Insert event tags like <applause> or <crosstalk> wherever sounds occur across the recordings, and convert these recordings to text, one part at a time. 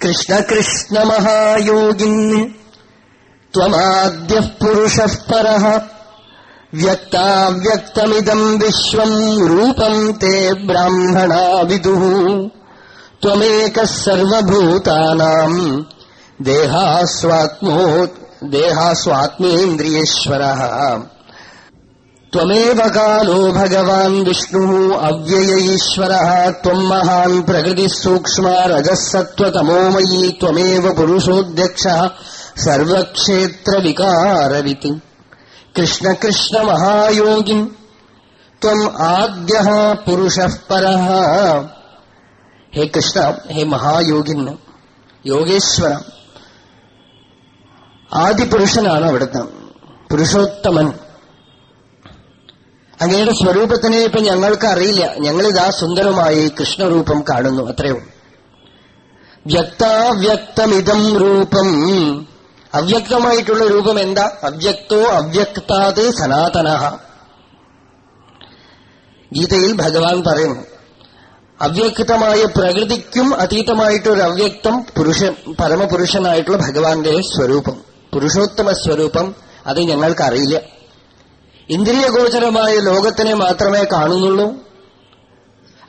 കൃഷ്ണ കൃഷ്ണ മഹായോഗിൻ ത്വമാദ്യ പുരുഷ പര വ്യക്താവ്യക്തമിതം വിശ്വം രൂപം തേ ബ്രാഹ്മണാ വിദു ത്വമേക സർവഭൂതാനാം ദേഹാസ്വാത്മോ ദേഹാസ്വാത്മേന്ദ്രിയേശ്വര त्वमेव कालो भगवान् विष्णुः अव्यय ईश्वरः त्वम् महान् प्रकृतिः सूक्ष्मा रजः सत्त्वतमोमयी त्वमेव पुरुषोऽध्यक्षः सर्वक्षेत्रविकारवित् कृष्णकृष्णमहायोगिम् त्वम् आद्यः पुरुषः परः हे कृष्ण हे മഹായോഗിൻ യോഗേശ്വര ആദിപുരുഷനാണ് അവിടുത്തെ പുരുഷോത്തമൻ അങ്ങയുടെ സ്വരൂപത്തിനെ ഇപ്പൊ ഞങ്ങൾക്ക് അറിയില്ല ഞങ്ങളിതാ സുന്ദരമായി കൃഷ്ണരൂപം കാണുന്നു. അത്രയോ വ്യക്താവ്യക്തമിതം രൂപം. അവ്യക്തമായിട്ടുള്ള രൂപം എന്താ? അവ്യക്തോ അവ്യക്താത് സനാതന. ഗീതയിൽ ഭഗവാൻ പറയുന്നു അവ്യക്തമായ പ്രകൃതിക്കും അതീതമായിട്ടൊരു അവ്യക്തം പുരുഷൻ പരമപുരുഷനായിട്ടുള്ള ഭഗവാന്റെ സ്വരൂപം. പുരുഷോത്തമ സ്വരൂപം അത് ഞങ്ങൾക്കറിയില്ല. ഇന്ദ്രിയഗോചരമായ ലോകത്തിനെ മാത്രമേ കാണുന്നുള്ളൂ.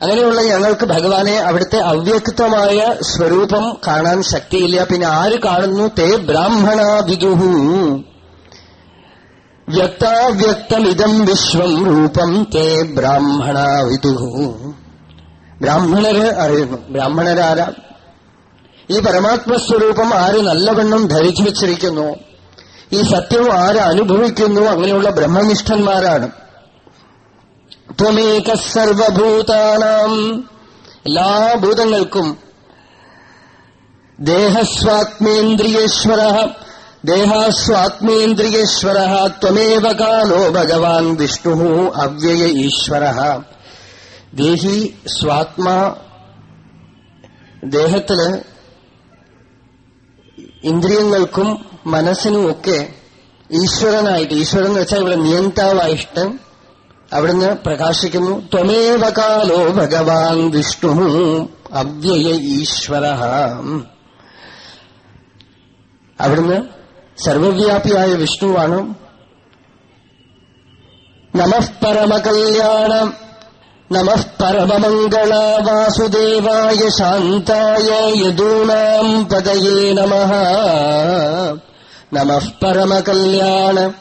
അങ്ങനെയുള്ള ഞങ്ങൾക്ക് ഭഗവാനെ അവിടുത്തെ അവ്യക്തമായ സ്വരൂപം കാണാൻ ശക്തിയില്ല. പിന്നെ ആര് കാണുന്നു? തേ ബ്രാഹ്മണ വിദുഹു. വ്യക്താവ്യക്തമിതം വിശ്വം രൂപം തേ ബ്രാഹ്മണ വിദുഹു. ബ്രാഹ്മണര് അറിയുന്നു. ബ്രാഹ്മണരാരാ? ഈ പരമാത്മസ്വരൂപം ആര് നല്ലവണ്ണം ധരിച്ചു വച്ചിരിക്കുന്നു? ഈ സത്യം ആരനുഭവിക്കുന്നു അങ്ങനെയുള്ള ബ്രഹ്മനിഷ്ഠന്മാരാണ്. ത്വമേക സർവഭൂതാനാം. എല്ലാ ഭൂതങ്ങൾക്കും ദേഹസ്വാത്മേന്ദ്രിയേശ്വര ദേഹാസ്വാത്മേന്ദ്രിയേശ്വര ത്വമേവ കാലോ ഭഗവാൻ വിഷ്ണു അവ്യയ ഈശ്വര. ദേഹി സ്വാത്മാ ദേഹത്തിൽ ഇന്ദ്രിയങ്ങൾക്കും മനസ്സിനുമൊക്കെ ഈശ്വരനായിട്ട് ഈശ്വരൻ എന്ന് വെച്ചാൽ ഇവിടെ നിയന്താവായിട്ട് അവിടുന്ന് പ്രകാശിക്കുന്നു. ത്വമേവ കാലോ ഭഗവാൻ വിഷ്ണു അവ്യയ ഈശ്വര. അവിടുന്ന് സർവവ്യാപിയായ വിഷ്ണുവാണ്. നമഃപരമകല്യാണ പരമകല്യാണം നമഃ പരമമംഗള വാസുദേവായ ശാന്തായ യദൂനാം പദയേ നമഃ. നമഃ പരമകല്യാണ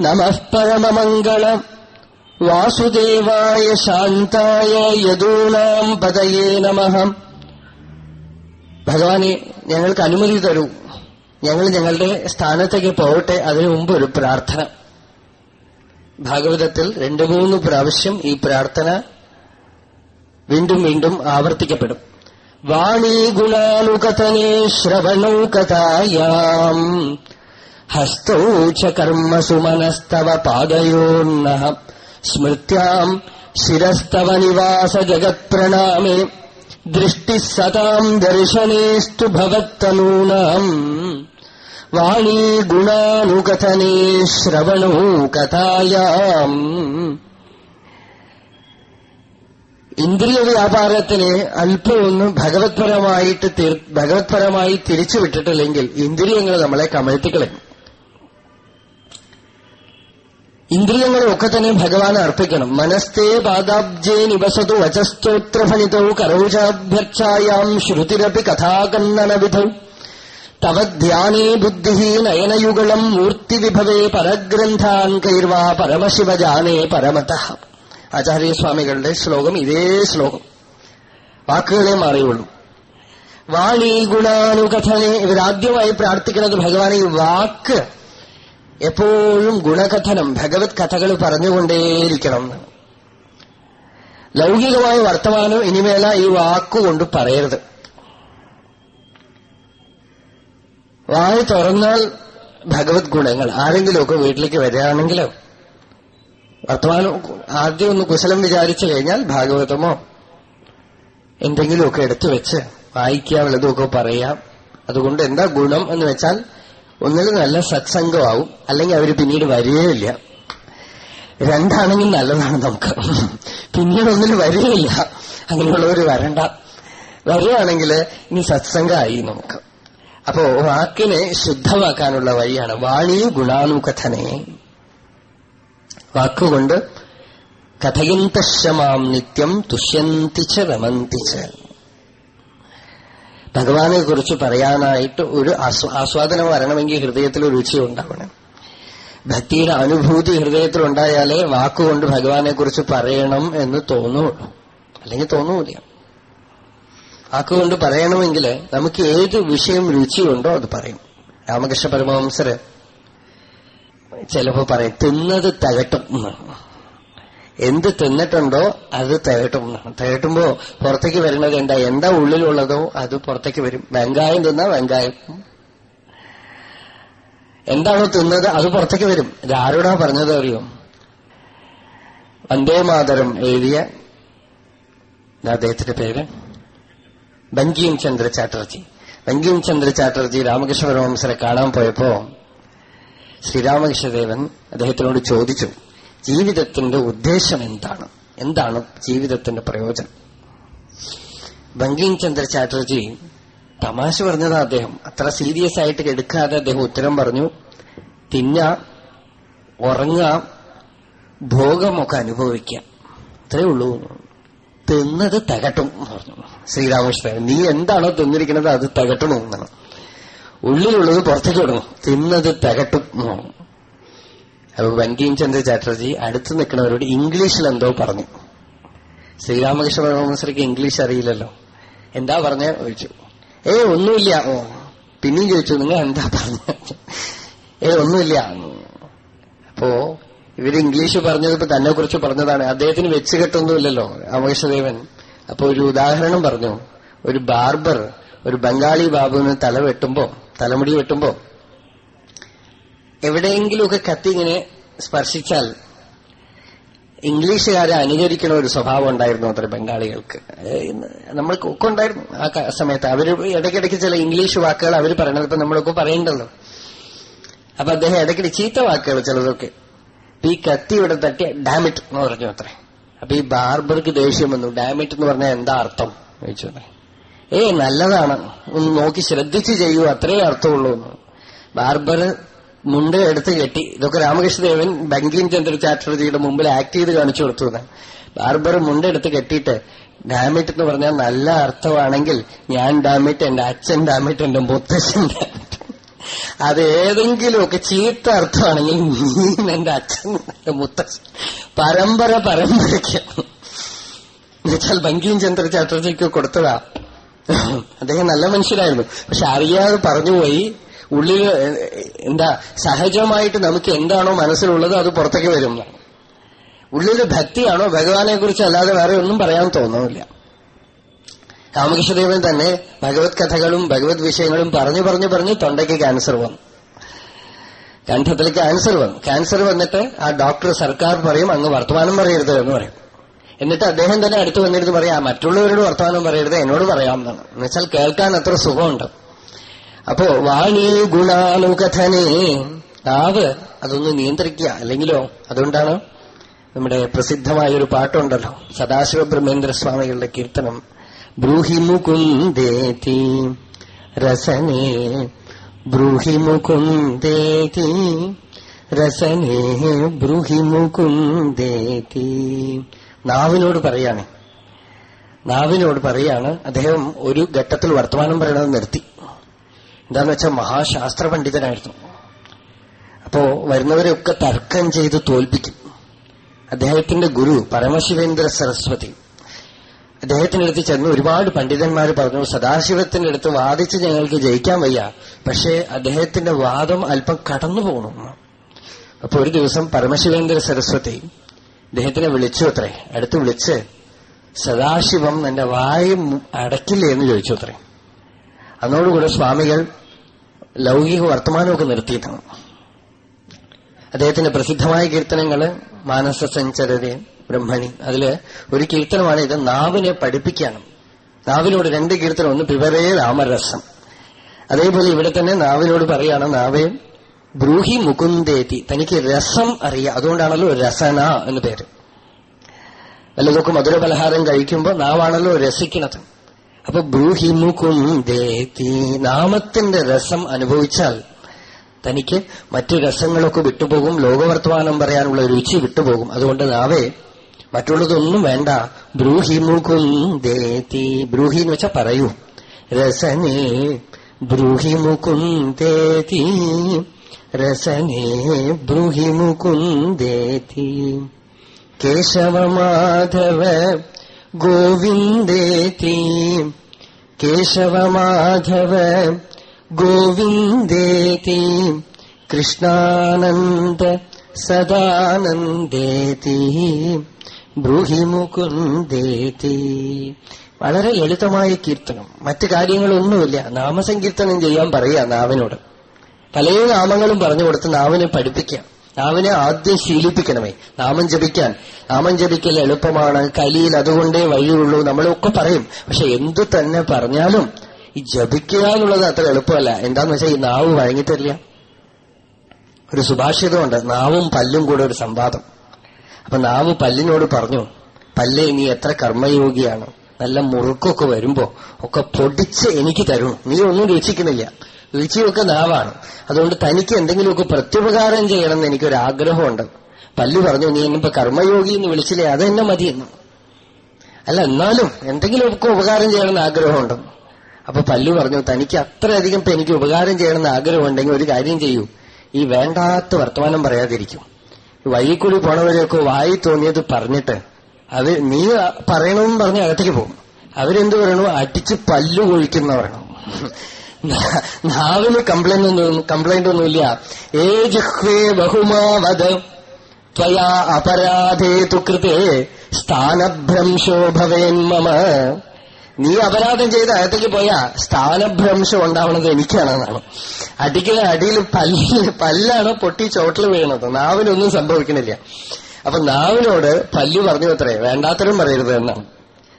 നമ പരമമംഗള. വാസുദേവായ ശാന്തായ യദൂനാം പദയേ നമഹം ഭഗവാനെ ഞങ്ങൾക്ക് അനുമതി തരൂ. ഞങ്ങൾ ഞങ്ങളുടെ സ്ഥാനത്തേക്ക് പോകട്ടെ അതിനു മുമ്പ് ഒരു പ്രാർത്ഥന. ഭാഗവതത്തിൽ രണ്ടു മൂന്ന് പ്രാവശ്യം ഈ പ്രാർത്ഥന വീണ്ടും വീണ്ടും ആവർത്തിക്കപ്പെടും. വാണീ ഗുണാനുകഥനേ ശ്രവണൗ കഥായാം ഹസ്തൗ ച കർമ്മസു മനസ്തവ പാദയോന്ന സ്മൃത്യാം ശിരസ്തവ നിവാസ ജഗത്പ്രണാമേ. ദൃഷ്ടി സതാം ദർശനേസ്തു ഭവത്തനൂനാം വാണീ ഗുണാനുകഥനേ ശ്രവണോ കഥായാം ഇന്ദ്രിയ വ്യാപാരത്തിനെ അല്പമൊന്നും ഭഗവത്പരമായിട്ട് ഭഗവത്പരമായി തിരിച്ചുവിട്ടിട്ടില്ലെങ്കിൽ ഇന്ദ്രിയങ്ങൾ നമ്മളെ കമഴ്ത്തിക്കളയും. ഇന്ദ്രിയങ്ങളൊക്കെ തന്നെ ഭഗവാൻ അർപ്പിക്കണം. മനസ്തേ പാദാബ്ജേ നിവസതു വചസ്തോത്രഫണിതൗ കരൗചാഭ്യർച്ചായാം ശ്രുതിരപി കഥാകന്നനവിധൗ തവ ധ്യാനേ ബുദ്ധി നയനയുഗളം മൂർത്തിവിഭവേ പരഗ്രന്ഥാൻ കൈർവാ പരമശിവജാനേ പരമത. ആചാര്യസ്വാമികളുടെ ശ്ലോകം ഇതേ ശ്ലോകം. വാക്കുകളെ മാറിയുള്ളൂ. വാണി ഗുണാനുകഥനെ ഇവരാദ്യമായി പ്രാർത്ഥിക്കുന്നത് ഭഗവാനെ ഈ വാക്ക് എപ്പോഴും ഗുണകഥനം ഭഗവത് കഥകൾ പറഞ്ഞുകൊണ്ടേയിരിക്കണം. ലൗകികമായ വർത്തമാനം ഇനിമേല ഈ വാക്കുകൊണ്ട് പറയരുത്. വായ തുറന്നാൽ ഭഗവത് ഗുണങ്ങൾ ആരെങ്കിലുമൊക്കെ വീട്ടിലേക്ക് വരികയാണെങ്കിലോ വർത്തമാനം ആദ്യം ഒന്ന് കുശലം വിചാരിച്ചു കഴിഞ്ഞാൽ ഭാഗവതമോ എന്തെങ്കിലുമൊക്കെ എടുത്തു വെച്ച് വായിക്കുക വല്ലതുമൊക്കെ പറയാം. അതുകൊണ്ട് എന്താ ഗുണം എന്ന് വെച്ചാൽ ഒന്നിൽ നല്ല സത്സംഗമാവും അല്ലെങ്കിൽ അവർ പിന്നീട് വരികയില്ല. രണ്ടാണെങ്കിൽ നല്ലതാണ് നമുക്ക്. പിന്നീട് ഒന്നിൽ വരികയില്ല. അങ്ങനെയുള്ളവർ വരണ്ട. വരികയാണെങ്കിൽ ഇനി സത്സംഗമായി നമുക്ക്. അപ്പോ വാക്കിനെ ശുദ്ധമാക്കാനുള്ള വഴിയാണ്. വാണി ഗുണാനുകഥനെ. വാക്കുകൊണ്ട് കഥയന്തശമാം നിത്യം തുഷ്യന്തിച്ച് രമന്തിച്ച് ഭഗവാനെ കുറിച്ച് പറയാനായിട്ട് ഒരു ആസ്വാദനം വരണമെങ്കിൽ ഹൃദയത്തിൽ രുചി ഉണ്ടാവണം. ഭക്തിയുടെ അനുഭൂതി ഹൃദയത്തിൽ ഉണ്ടായാലേ വാക്കുകൊണ്ട് ഭഗവാനെ കുറിച്ച് പറയണം എന്ന് തോന്നുള്ളൂ. അല്ലെങ്കിൽ തോന്നൂല വാക്കുകൊണ്ട് പറയണമെങ്കിൽ നമുക്ക് ഏത് വിഷയം രുചിയുണ്ടോ അത് പറയും. രാമകൃഷ്ണ പരമവംസര് ചിലപ്പോ പറയും തിന്നത് തകട്ടും. എന്ത് തിന്നിട്ടുണ്ടോ അത് തകട്ടും. തികട്ടുമ്പോ പുറത്തേക്ക് വരുന്നത് എന്താ? എന്താ ഉള്ളിലുള്ളതോ അത് പുറത്തേക്ക് വരും. വെങ്കായം തിന്നാ വെങ്കായം. എന്താണോ തിന്നത് അത് പുറത്തേക്ക് വരും. ഇതാരോടാ പറഞ്ഞത് അറിയോ? വന്ദേമാതരം എഴുതിയ അദ്ദേഹത്തിന്റെ പേര് ബങ്കിം ചന്ദ്ര ചാറ്റർജി. ബങ്കിം ചന്ദ്ര ചാറ്റർജി രാമകൃഷ്ണ പരമംസരെ കാണാൻ പോയപ്പോ ശ്രീരാമകൃഷ്ണദേവൻ അദ്ദേഹത്തിനോട് ചോദിച്ചു ജീവിതത്തിന്റെ ഉദ്ദേശം എന്താണ്? എന്താണ് ജീവിതത്തിന്റെ പ്രയോജനം? ബങ്കിം ചന്ദ്ര ചാറ്റർജി തമാശ പറഞ്ഞതാ അദ്ദേഹം. അത്ര സീരിയസ് ആയിട്ട് എടുക്കാതെ അദ്ദേഹം ഉത്തരം പറഞ്ഞു തിന്ന ഉറങ്ങ ഭോഗമൊക്കെ അനുഭവിക്കുക. അത്രേ ഉള്ളൂ. തിന്നത് തകട്ടും പറഞ്ഞു ശ്രീരാമകൃഷ്ണൻ നീ എന്താണോ തിന്നിരിക്കുന്നത് അത് തകട്ടണു? എന്നാണ് ഉള്ളിലുള്ളത് പുറത്തേക്ക് വിടണം. തിന്നത് തകട്ടും അപ്പൊ വെങ്കീം ചന്ദ്ര ചാറ്റർജി അടുത്ത് നിൽക്കുന്നവരോട് ഇംഗ്ലീഷിൽ എന്തോ പറഞ്ഞു. ശ്രീരാമകൃഷ്ണ പരമഹംസർക്ക് ഇംഗ്ലീഷ് അറിയില്ലല്ലോ. എന്താ പറഞ്ഞ? ചോദിച്ചു. ഏ ഒന്നുമില്ല. ഓ പിന്നെയും ചോദിച്ചു നിങ്ങൾ എന്താ പറഞ്ഞു? ഏ ഒന്നുമില്ല. അപ്പോ ഇവർ ഇംഗ്ലീഷ് പറഞ്ഞത് ഇപ്പൊ തന്നെ കുറിച്ച് പറഞ്ഞതാണ്. അദ്ദേഹത്തിന് വെച്ച് കെട്ടൊന്നുമില്ലല്ലോ രാമകൃഷ്ണദേവൻ. അപ്പൊ ഒരു ഉദാഹരണം പറഞ്ഞു. ഒരു ബാർബർ ഒരു ബംഗാളി ബാബുവിന് തല വെട്ടുമ്പോ തലമുടി വെട്ടുമ്പോ എവിടെയെങ്കിലുമൊക്കെ കത്തി ഇങ്ങനെ സ്പർശിച്ചാൽ ഇംഗ്ലീഷുകാരെ അനുകരിക്കണ ഒരു സ്വഭാവം ഉണ്ടായിരുന്നു അത്ര ബംഗാളികൾക്ക്. നമ്മൾക്ക് ഒക്കെ ഉണ്ടായിരുന്നു ആ സമയത്ത്. അവർ ഇടയ്ക്കിടയ്ക്ക് ചില ഇംഗ്ലീഷ് വാക്കുകൾ അവർ പറയണത് ഇപ്പൊ നമ്മളൊക്കെ പറയണ്ടല്ലോ. അപ്പൊ അദ്ദേഹം ഇടയ്ക്കിടെ ചീത്ത വാക്കുകൾ ചിലതൊക്കെ. ഈ കത്തി ഇവിടെ തട്ടി ഡാമിറ്റ് എന്ന് പറഞ്ഞു അത്രേ. അപ്പൊ ഈ ബാർബർക്ക് ദേഷ്യം വന്നു. ഡാമിറ്റ് എന്ന് പറഞ്ഞാൽ എന്താ അർത്ഥം? ചോദിച്ചു ഏ നല്ലതാണ്. ഒന്ന് നോക്കി ശ്രദ്ധിച്ച് ചെയ്യൂ അത്രേ അർത്ഥമുള്ളൂ. ബാർബർ മുണ്ട് എടുത്ത് കെട്ടി. ഇതൊക്കെ രാമകൃഷ്ണദേവൻ ബങ്കിം ചന്ദ്ര ചാറ്റർജിയുടെ മുമ്പിൽ ആക്ട് ചെയ്ത് കാണിച്ചു കൊടുത്തു ബാർബർ മുണ്ട് എടുത്ത് കെട്ടിയിട്ട് ഡാമിറ്റ് എന്ന് പറഞ്ഞാൽ നല്ല അർത്ഥമാണെങ്കിൽ ഞാൻ ഡാമിറ്റ് എന്റെ അച്ഛൻ ഡാമിറ്റ് എന്റെ മുത്തശ്ശൻ ഡാമിറ്റ് അത് ഏതെങ്കിലുമൊക്കെ ചീത്ത അർത്ഥമാണെങ്കിൽ നീ എന്റെ അച്ഛൻ എന്റെ മുത്തച്ഛൻ. പരമ്പര പരമ്പരയ്ക്ക്. എന്നുവെച്ചാൽ ബങ്കിം ചന്ദ്ര ചാറ്റർജിക്ക് കൊടുത്തതാ. അദ്ദേഹം നല്ല മനുഷ്യരായിരുന്നു. പക്ഷെ അറിയാതെ പറഞ്ഞുപോയി ഉള്ളിൽ എന്താ സഹജമായിട്ട് നമുക്ക് എന്താണോ മനസ്സിലുള്ളത് അത് പുറത്തേക്ക് വരും. ഉള്ളിൽ ഭക്തിയാണോ ഭഗവാനെ കുറിച്ച് അല്ലാതെ വേറെ ഒന്നും പറയാൻ തോന്നുന്നില്ല. രാമകൃഷ്ണദേവൻ തന്നെ ഭഗവത് കഥകളും ഭഗവത് വിഷയങ്ങളും പറഞ്ഞു പറഞ്ഞു പറഞ്ഞ് തൊണ്ടയ്ക്ക് ക്യാൻസർ വന്നു. കണ്ഠത്തിൽ ക്യാൻസർ വന്നു. ക്യാൻസർ വന്നിട്ട് ആ ഡോക്ടർ സർക്കാർ പറയും അങ്ങ് വർത്തമാനം പറയരുത് എന്ന് പറയും. എന്നിട്ട് അദ്ദേഹം തന്നെ അടുത്ത് വന്നിരുന്ന് പറയാം മറ്റുള്ളവരോട് വർത്തമാനം പറയരുത് എന്നോട് പറയാമെന്നാണ് എന്നുവെച്ചാൽ കേൾക്കാൻ അത്ര സുഖമുണ്ട്. അപ്പോ വാണി ഗുണാനുകഥനെ നാവ് അതൊന്ന് നിയന്ത്രിക്കുക. അല്ലെങ്കിലോ അതുകൊണ്ടാണ് നമ്മുടെ പ്രസിദ്ധമായ ഒരു പാട്ടുണ്ടല്ലോ സദാശിവ ബ്രഹ്മേന്ദ്ര സ്വാമികളുടെ കീർത്തനം. ബ്രൂഹി മുകുന്ദേതി രസനേ ബ്രൂഹി മുകുന്ദേതി രസനേ ബ്രൂഹി മുകുന്ദേതി നാവിനോട് പറയാണ്. നാവിനോട് പറയാണ് അദ്ദേഹം ഒരു ഘട്ടത്തിൽ വർത്തമാനം പറയണത് നിർത്തി. എന്താന്ന് വെച്ചാൽ മഹാശാസ്ത്ര പണ്ഡിതനായിരുന്നു അപ്പോ വരുന്നവരെയൊക്കെ തർക്കം ചെയ്ത് തോൽപ്പിക്കും. അദ്ദേഹത്തിന്റെ ഗുരു പരമശിവേന്ദ്ര സരസ്വതി. അദ്ദേഹത്തിന്റെ അടുത്ത് ചെന്ന് ഒരുപാട് പണ്ഡിതന്മാർ പറഞ്ഞു സദാശിവത്തിന്റെ അടുത്ത് വാദിച്ച് ഞങ്ങൾക്ക് ജയിക്കാൻ വയ്യ. പക്ഷേ അദ്ദേഹത്തിന്റെ വാദം അല്പം കടന്നു പോകണം അപ്പൊ ഒരു ദിവസം പരമശിവേന്ദ്ര സരസ്വതി അദ്ദേഹത്തിനെ വിളിച്ചു അത്രേ. അടുത്ത് വിളിച്ച് സദാശിവം എന്റെ വായ അടക്കില്ലേ എന്ന് ചോദിച്ചു അത്രേ. അന്നോടുകൂടെ സ്വാമികൾ ലൗകിക വർത്തമാനമൊക്കെ നിർത്തിയിട്ടാണ് അദ്ദേഹത്തിന്റെ പ്രസിദ്ധമായ കീർത്തനങ്ങൾ മാനസ സഞ്ചരതയും ബ്രഹ്മണി. അതിൽ ഒരു കീർത്തനമാണ് ഇത് നാവിനെ പഠിപ്പിക്കാണ് നാവിനോട് രണ്ട് കീർത്തനം ഒന്ന് പിവരേ രാമരസം. അതേപോലെ ഇവിടെ തന്നെ നാവിനോട് പറയാണ് നാവേ ബ്രൂഹി മുകുന്ദേതി തനിക്ക് രസം അറിയാം അതുകൊണ്ടാണല്ലോ രസന എന്ന് പേര്. വല്ലതൊക്കെ മധുര പലഹാരം കഴിക്കുമ്പോൾ നാവാണല്ലോ രസിക്കണത്. അപ്പൊ ബ്രൂഹി മുകുന്ദേതി നാമത്തിന്റെ രസം അനുഭവിച്ചാൽ തനിക്ക് മറ്റു രസങ്ങളൊക്കെ വിട്ടുപോകും ലോകവർത്തമാനം പറയാനുള്ള രുചി വിട്ടുപോകും. അതുകൊണ്ട് നാവേ മറ്റുള്ളതൊന്നും വേണ്ട. ബ്രൂഹി മുകുന്ദേതി ബ്രൂഹി എന്ന് വെച്ചാൽ പറയൂ. രസനേ ബ്രൂഹി മുകുന്ദേതി. രസനേ ബ്രൂഹി മുകുന്ദേതി. കേശവമാധവ ഗോവിന്ദേതി. കേശവമാധവ ഗോവിന്ദേതി. കൃഷ്ണാനന്ദ സദാനന്ദേതി. ബ്രൂഹി മുകുന്ദേതി. വളരെ ലളിതമായ കീർത്തനം. മറ്റു കാര്യങ്ങളൊന്നുമില്ല. നാമസങ്കീർത്തനം ചെയ്യാൻ പറയുക നാവിനോട്. പല നാമങ്ങളും പറഞ്ഞു കൊടുത്ത് നാവിനെ പഠിപ്പിക്കാം നാവിനെ ആദ്യം ശീലിപ്പിക്കണമേ. നാമം ജപിക്കാൻ. നാമം ജപിക്കൽ എളുപ്പമാണ്. കലിയിൽ അതുകൊണ്ടേ വഴിയുള്ളൂ. നമ്മളൊക്കെ പറയും. പക്ഷെ എന്തു തന്നെ പറഞ്ഞാലും ഈ ജപിക്കുക എന്നുള്ളത് അത്ര എളുപ്പമല്ല. എന്താന്ന് വെച്ചാൽ ഈ നാവ് വഴങ്ങിത്തരില്ല. ഒരു സുഭാഷിതമുണ്ട്. നാവും പല്ലും കൂടെ ഒരു സംവാദം. അപ്പൊ നാവ് പല്ലിനോട് പറഞ്ഞു പല്ലേ നീ എത്ര കർമ്മയോഗിയാണ്. നല്ല മുറുക്കൊക്കെ വരുമ്പോ ഒക്കെ പൊടിച്ച് എനിക്ക് തരും. നീ ഒന്നും രുചിക്കുന്നില്ല രുചിയൊക്കെ നാവാണ്. അതുകൊണ്ട് തനിക്ക് എന്തെങ്കിലുമൊക്കെ പ്രത്യുപകാരം ചെയ്യണം എന്ന് എനിക്കൊരു ആഗ്രഹമുണ്ട് പല്ലു പറഞ്ഞു നീ എന്നിപ്പോ കർമ്മയോഗി എന്ന് വിളിച്ചില്ലേ അത് തന്നെ മതിയെന്നു അല്ല എന്നാലും എന്തെങ്കിലുമൊക്കെ ഉപകാരം ചെയ്യണമെന്ന് ആഗ്രഹമുണ്ട്. അപ്പൊ പല്ലു പറഞ്ഞു തനിക്ക് അത്രയധികം ഇപ്പൊ എനിക്ക് ഉപകാരം ചെയ്യണമെന്ന് ആഗ്രഹമുണ്ടെങ്കിൽ ഒരു കാര്യം ചെയ്യൂ. ഈ വേണ്ടാത്ത വർത്തമാനം പറയാതിരിക്കും. വഴിക്കൂടി കൂടി പോണവരെയൊക്കെ വായി തോന്നിയത് പറഞ്ഞിട്ട് അത് നീ പറയണമെന്ന് പറഞ്ഞ് അകത്തേക്ക് പോകും. അവരെന്ത് പറയണു? അടിച്ച് പല്ലു കൊഴിക്കുന്ന പറയണു നാവിന് കംപ്ലൈന്റ് ഒന്നും കംപ്ലൈന്റ് ഒന്നുമില്ല. ഏ ജിഹ്വേ ബഹുമാവത്. ത്വയാ അപരാധേ തുകൃതേ സ്ഥാനഭ്രംശോ ഭവേന്മമ നീ അപരാധം ചെയ്ത് അകത്തേക്ക് പോയാ സ്ഥാനഭ്രംശം ഉണ്ടാവണത് എനിക്കാണെന്നാണ്. അടിക്കുന്ന അടിയിൽ പല്ല് പല്ലാണ് പൊട്ടി ചോട്ടിൽ വീണത്? നാവിനൊന്നും സംഭവിക്കണില്ല. അപ്പൊ നാവിനോട് പല്ലു പറഞ്ഞു അത്രേ. വേണ്ടാത്തരം പറയരുത് എന്നാണ്.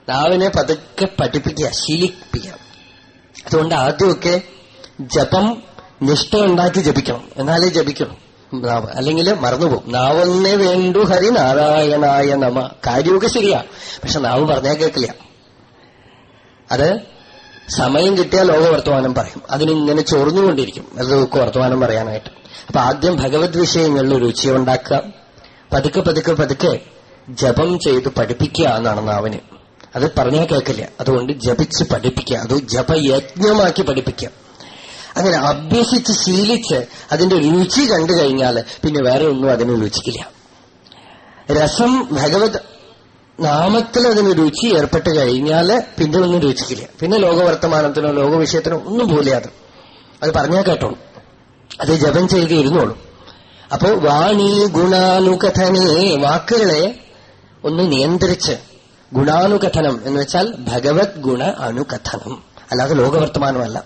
നാവിനെ പതുക്കെ പഠിപ്പിക്കുക ശീലിപ്പിക്കുക. അതുകൊണ്ട് ആദ്യമൊക്കെ ജപം നിഷ്ഠ ഉണ്ടാക്കി ജപിക്കണം. എന്നാലേ ജപിക്കണം നാവ് അല്ലെങ്കിൽ മറന്നുപോകും. നാവൊന്നേ വേണ്ടു ഹരി നാരായണായ നമ. കാര്യമൊക്കെ ശരിയാ. പക്ഷെ നാവ് പറഞ്ഞാൽ കേൾക്കില്ല. അത് സമയം കിട്ടിയാൽ ലോക വർത്തമാനം പറയും. അതിനിങ്ങനെ ചൊറിഞ്ഞുകൊണ്ടിരിക്കും അതൊക്കെ വർത്തമാനം പറയാനായിട്ട്. അപ്പൊ ആദ്യം ഭഗവത് വിഷയങ്ങളിൽ രുചി ഉണ്ടാക്കുക പതുക്കെ പതുക്കെ പതുക്കെ ജപം ചെയ്ത് പഠിപ്പിക്കുക എന്നാണ് നാവിന്. അത് പറഞ്ഞാൽ കേൾക്കില്ല. അതുകൊണ്ട് ജപിച്ച് പഠിപ്പിക്കുക. അത് ജപയജ്ഞമാക്കി പഠിപ്പിക്കുക. അങ്ങനെ അഭ്യസിച്ച് ശീലിച്ച് അതിന്റെ രുചി കണ്ടു കഴിഞ്ഞാൽ പിന്നെ വേറെ ഒന്നും അതിന് രുചിക്കില്ല. രസം ഭഗവത് നാമത്തിൽ അതിന് രുചി ഏർപ്പെട്ട് കഴിഞ്ഞാൽ പിന്നെ ഒന്നും രുചിക്കില്ല. പിന്നെ ലോകവർത്തമാനത്തിനോ ലോകവിഷയത്തിനോ ഒന്നും പോലെ അത്. പറഞ്ഞാൽ കേട്ടോളൂ. അത് ജപം ചെയ്ത് ഇരുന്നോളൂ. അപ്പോ വാണി ഗുണാനുകഥനെ വാക്കുകളെ ഒന്ന് നിയന്ത്രിച്ച് ഗുണാനുകഥനം എന്ന് വെച്ചാൽ ഭഗവത് ഗുണ അനുകഥനം. അല്ലാതെ ലോകവർത്തമാനമല്ല.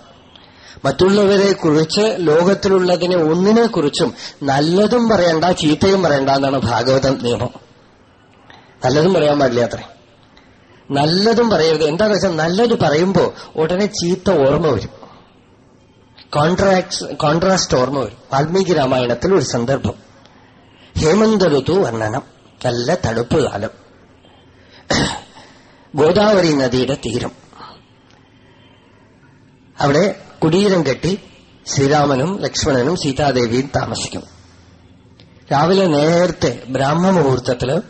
മറ്റുള്ളവരെ കുറിച്ച് ലോകത്തിലുള്ളതിനെ ഒന്നിനെ കുറിച്ചും നല്ലതും പറയണ്ട ചീത്തയും പറയണ്ട എന്നാണ് ഭാഗവത നിയമം. നല്ലതും പറയാൻ പാടില്ല അത്രേ. നല്ലതും പറയരുത്. എന്താന്ന് വെച്ചാൽ നല്ലത് പറയുമ്പോ ഉടനെ ചീത്ത ഓർമ്മ വരും. കോൺട്രാക്ട് കോൺട്രാസ്റ്റ് ഓർമ്മ വരും. വാൽമീകി രാമായണത്തിൽ ഒരു സന്ദർഭം. ഹേമന്ത ഋതു വർണനം. നല്ല തണുപ്പ് കാലം. <coughs> ഗോദാവരി നദിയുടെ തീരം. അവിടെ കുടീരം കെട്ടി ശ്രീരാമനും ലക്ഷ്മണനും സീതാദേവിയും താമസിക്കും. രാവിലെ നേരത്തെ ബ്രാഹ്മ മുഹൂർത്തത്തിൽ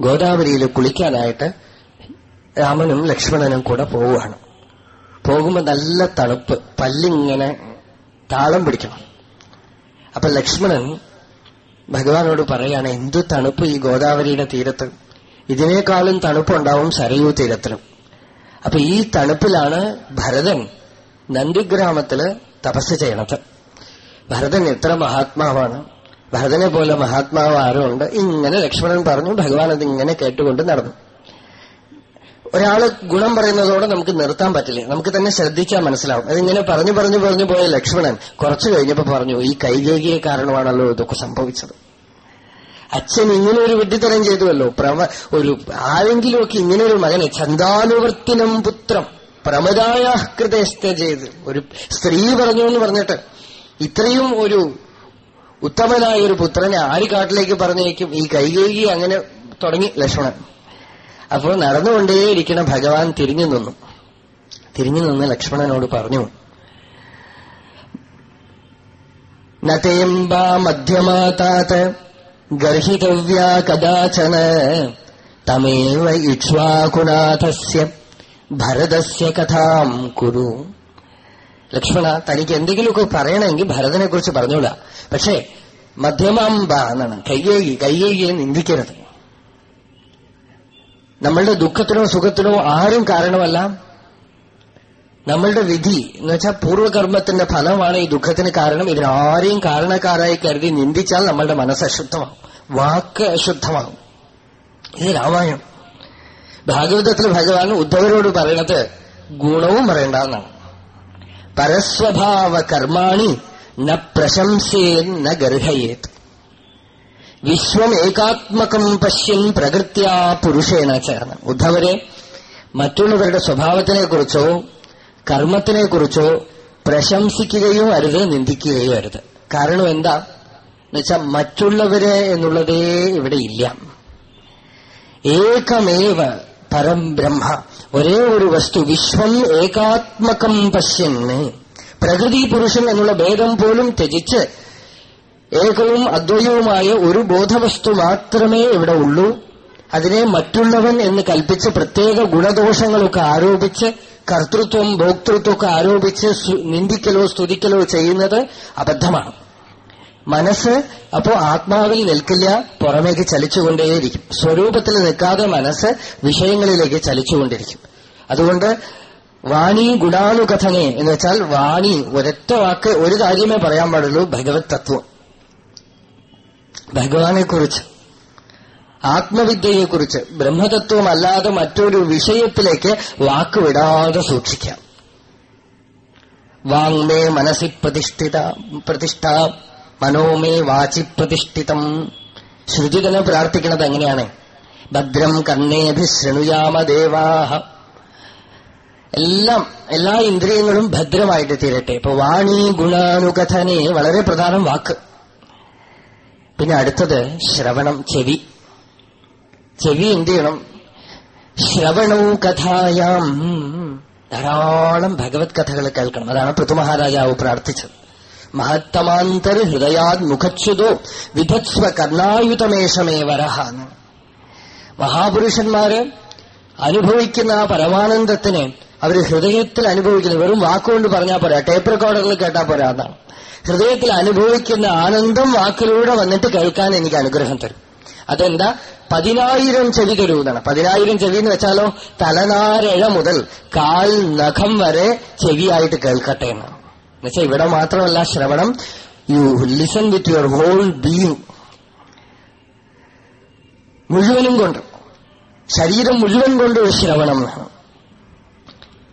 ഗോദാവരിയിൽ കുളിക്കാനായിട്ട് രാമനും ലക്ഷ്മണനും കൂടെ പോവുകയാണ്. പോകുമ്പോൾ നല്ല തണുപ്പ് പല്ലിങ്ങനെ താളം പിടിക്കണം. അപ്പൊ ലക്ഷ്മണൻ ഭഗവാനോട് പറയാണ് എന്തു തണുപ്പ് ഈ ഗോദാവരിയുടെ തീരത്ത്? ഇതിനേക്കാളും തണുപ്പുണ്ടാവും സരയൂ തീരത്തിലും. അപ്പൊ ഈ തണുപ്പിലാണ് ഭരതൻ നന്ദിഗ്രാമത്തിൽ തപസ് ചെയ്യണത്. ഭരതൻ എത്ര മഹാത്മാവാണ്? ഭരതനെ പോലെ മഹാത്മാവ് ആരുമുണ്ട് ഇങ്ങനെ ലക്ഷ്മണൻ പറഞ്ഞു ഭഗവാൻ അത് ഇങ്ങനെ കേട്ടുകൊണ്ട് നടന്നു. ഒരാൾ ഗുണം പറയുന്നതോടെ നമുക്ക് നിർത്താൻ പറ്റില്ല. നമുക്ക് തന്നെ ശ്രദ്ധിക്കാൻ മനസ്സിലാവും. അതിങ്ങനെ പറഞ്ഞു പറഞ്ഞു പറഞ്ഞു പോയ ലക്ഷ്മണൻ കുറച്ചു കഴിഞ്ഞപ്പോ പറഞ്ഞു ഈ കൈകേകിയെ കാരണമാണല്ലോ ഇതൊക്കെ സംഭവിച്ചത്. അച്ഛൻ ഇങ്ങനെ ഒരു വിഡ്ഢിത്തരം ചെയ്തുവല്ലോ. പ്രമ ഒരു ആരെങ്കിലുമൊക്കെ ഇങ്ങനെ ഒരു മകനെ ചന്താനുവർത്തിനം പുത്രം പ്രമദായ കൃതസ്ഥ ചെയ്ത് ഒരു സ്ത്രീ പറഞ്ഞു എന്ന് പറഞ്ഞിട്ട് ഇത്രയും ഒരു ഉത്തമനായ ഒരു പുത്രനെ ആര് കാട്ടിലേക്ക് പറഞ്ഞേക്കും ഈ കൈകേകി അങ്ങനെ തുടങ്ങി ലക്ഷ്മണൻ. അപ്പോൾ നടന്നുകൊണ്ടേയിരിക്കണ ഭഗവാൻ തിരിഞ്ഞു നിന്നു. തിരിഞ്ഞു നിന്ന് ലക്ഷ്മണനോട് പറഞ്ഞു നതേംബ മധ്യമാതാത് ഗർഹിതവ്യ കദാചന തമേവ ഇക്ഷ്വാകുനാഥസ്യ ഭരതസ്യ കഥാം കുരു ലക്ഷ്മണ തനിക്ക് എന്തെങ്കിലുമൊക്കെ പറയണമെങ്കിൽ ഭരതനെ കുറിച്ച് പറഞ്ഞോളാ പക്ഷേ മധ്യമാംബ എന്നാണ് കയ്യേകി കയ്യേകിയെ നിന്ദിക്കരുത്. നമ്മളുടെ ദുഃഖത്തിനോ സുഖത്തിനോ ആരും കാരണമല്ല. നമ്മളുടെ വിധി എന്ന് വെച്ചാൽ പൂർവകർമ്മത്തിന്റെ ഫലമാണ് ഈ ദുഃഖത്തിന് കാരണം. ഇതിനാരെയും കാരണക്കാരായി കരുതി നിന്ദിച്ചാൽ നമ്മളുടെ മനസ്സ് അശുദ്ധമാകും. വാക്ക് അശുദ്ധമാകും. ഇത് രാമായണം. ഭാഗവതത്തിൽ ഭഗവാൻ ഉദ്ധവരോട് പറയണത് ഗുണവും പറയണ്ട എന്നാണ് പരസ്വഭാവ കർമാണി ന പ്രശംസേൻ ഗർഹയേത്. വിശ്വം ഏകാത്മകം പശ്യൻ പ്രകൃത്യാ പുരുഷേന ചേർന്ന്. ഉദ്ധവരെ മറ്റുള്ളവരുടെ സ്വഭാവത്തിനെക്കുറിച്ചോ കർമ്മത്തിനെക്കുറിച്ചോ പ്രശംസിക്കുകയോ അരുത് നിന്ദിക്കുകയോ അരുത്. കാരണം എന്താ? എന്നുവെച്ചാൽ മറ്റുള്ളവരെ എന്നുള്ളതേ ഇവിടെ ഇല്ല. ഏകമേവ പരം ബ്രഹ്മ. ഒരേ ഒരു വസ്തു വിശ്വം ഏകാത്മകം പശ്യന് പ്രകൃതി പുരുഷൻ എന്നുള്ള ഭേദം പോലും ത്യജിച്ച് ഏകവും അദ്വയവുമായ ഒരു ബോധവസ്തു മാത്രമേ ഇവിടെ ഉള്ളൂ. അതിനെ മറ്റുള്ളവൻ എന്ന് കൽപ്പിച്ച് പ്രത്യേക ഗുണദോഷങ്ങളൊക്കെ ആരോപിച്ച് കർത്തൃത്വം ഭോക്തൃത്വമൊക്കെ ആരോപിച്ച് നിന്ദിക്കലോ സ്തുതിക്കലോ ചെയ്യുന്നത് അബദ്ധമാണ്. മനസ്സ് അപ്പോ ആത്മാവിൽ നിൽക്കില്ല പുറമേക്ക് ചലിച്ചുകൊണ്ടേയിരിക്കും. സ്വരൂപത്തിൽ നിൽക്കാതെ മനസ്സ് വിഷയങ്ങളിലേക്ക് ചലിച്ചുകൊണ്ടിരിക്കും. അതുകൊണ്ട് വാണി ഗുണാനുകഥനെ എന്ന് വെച്ചാൽ വാണി ഒരൊറ്റ വാക്ക് ഒരു കാര്യമേ പറയാൻ പാടുള്ളൂ ഭഗവത് തത്വം. ഭഗവാനെക്കുറിച്ച്. ആത്മവിദ്യയെക്കുറിച്ച് ബ്രഹ്മതത്വമല്ലാതെ മറ്റൊരു വിഷയത്തിലേക്ക് വാക്കുവിടാതെ സൂക്ഷിക്കാം. വാങ്മേ മനസ്സി പ്രതിഷ്ഠിത പ്രതിഷ്ഠ മനോമേ വാചി പ്രതിഷ്ഠിതം. ശ്രുതി തന്നെ പ്രാർത്ഥിക്കുന്നത് എങ്ങനെയാണ്? ഭദ്രം കർണേഭി ശൃണുയാമ ദേവാഹ. എല്ലാം എല്ലാ ഇന്ദ്രിയങ്ങളും ഭദ്രമായിട്ട് തീരട്ടെ. ഇപ്പൊ വാണി ഗുണാനുകഥനെ വളരെ പ്രധാനം വാക്ക്. പിന്നെ അടുത്തത് ശ്രവണം ചെവി. ചെവി എന്ത് ചെയ്യണം ശ്രവണവും കഥായാം. ധാരാളം ഭഗവത് കഥകൾ കേൾക്കണം. അതാണ് പൃഥുമഹാരാജാവ് പ്രാർത്ഥിച്ചത്. മഹത്തമാന്തർ ഹൃദയാത് മുഖച്യുതോ വിധത്സ്വ കർണായുതമേഷമേവരഹ മഹാപുരുഷന്മാര് അനുഭവിക്കുന്ന ആ പരമാനന്ദത്തിനെ അവർ ഹൃദയത്തിൽ അനുഭവിക്കുന്നത് വെറും വാക്കുകൊണ്ട് പറഞ്ഞാൽ പോരാ. ടേപ്പ് റെക്കോർഡറിൽ കേട്ടാൽ പോരാ എന്നാണ് ഹൃദയത്തിൽ അനുഭവിക്കുന്ന ആനന്ദം വാക്കിലൂടെ വന്നിട്ട് കേൾക്കാൻ എനിക്ക് അനുഗ്രഹം തരും. അതെന്താ? പതിനായിരം ചെവി തരൂ പതിനായിരം ചെവി എന്ന് വെച്ചാലോ തലനാരഴ മുതൽ കാൽ നഖം വരെ ചെവിയായിട്ട് കേൾക്കട്ടെ എന്ന് എന്നുവെച്ചാൽ ഇവിടെ മാത്രമല്ല ശ്രവണം you listen with your whole being മുഴുവനും കൊണ്ട്. ശരീരം മുഴുവൻ കൊണ്ട് ശ്രവണം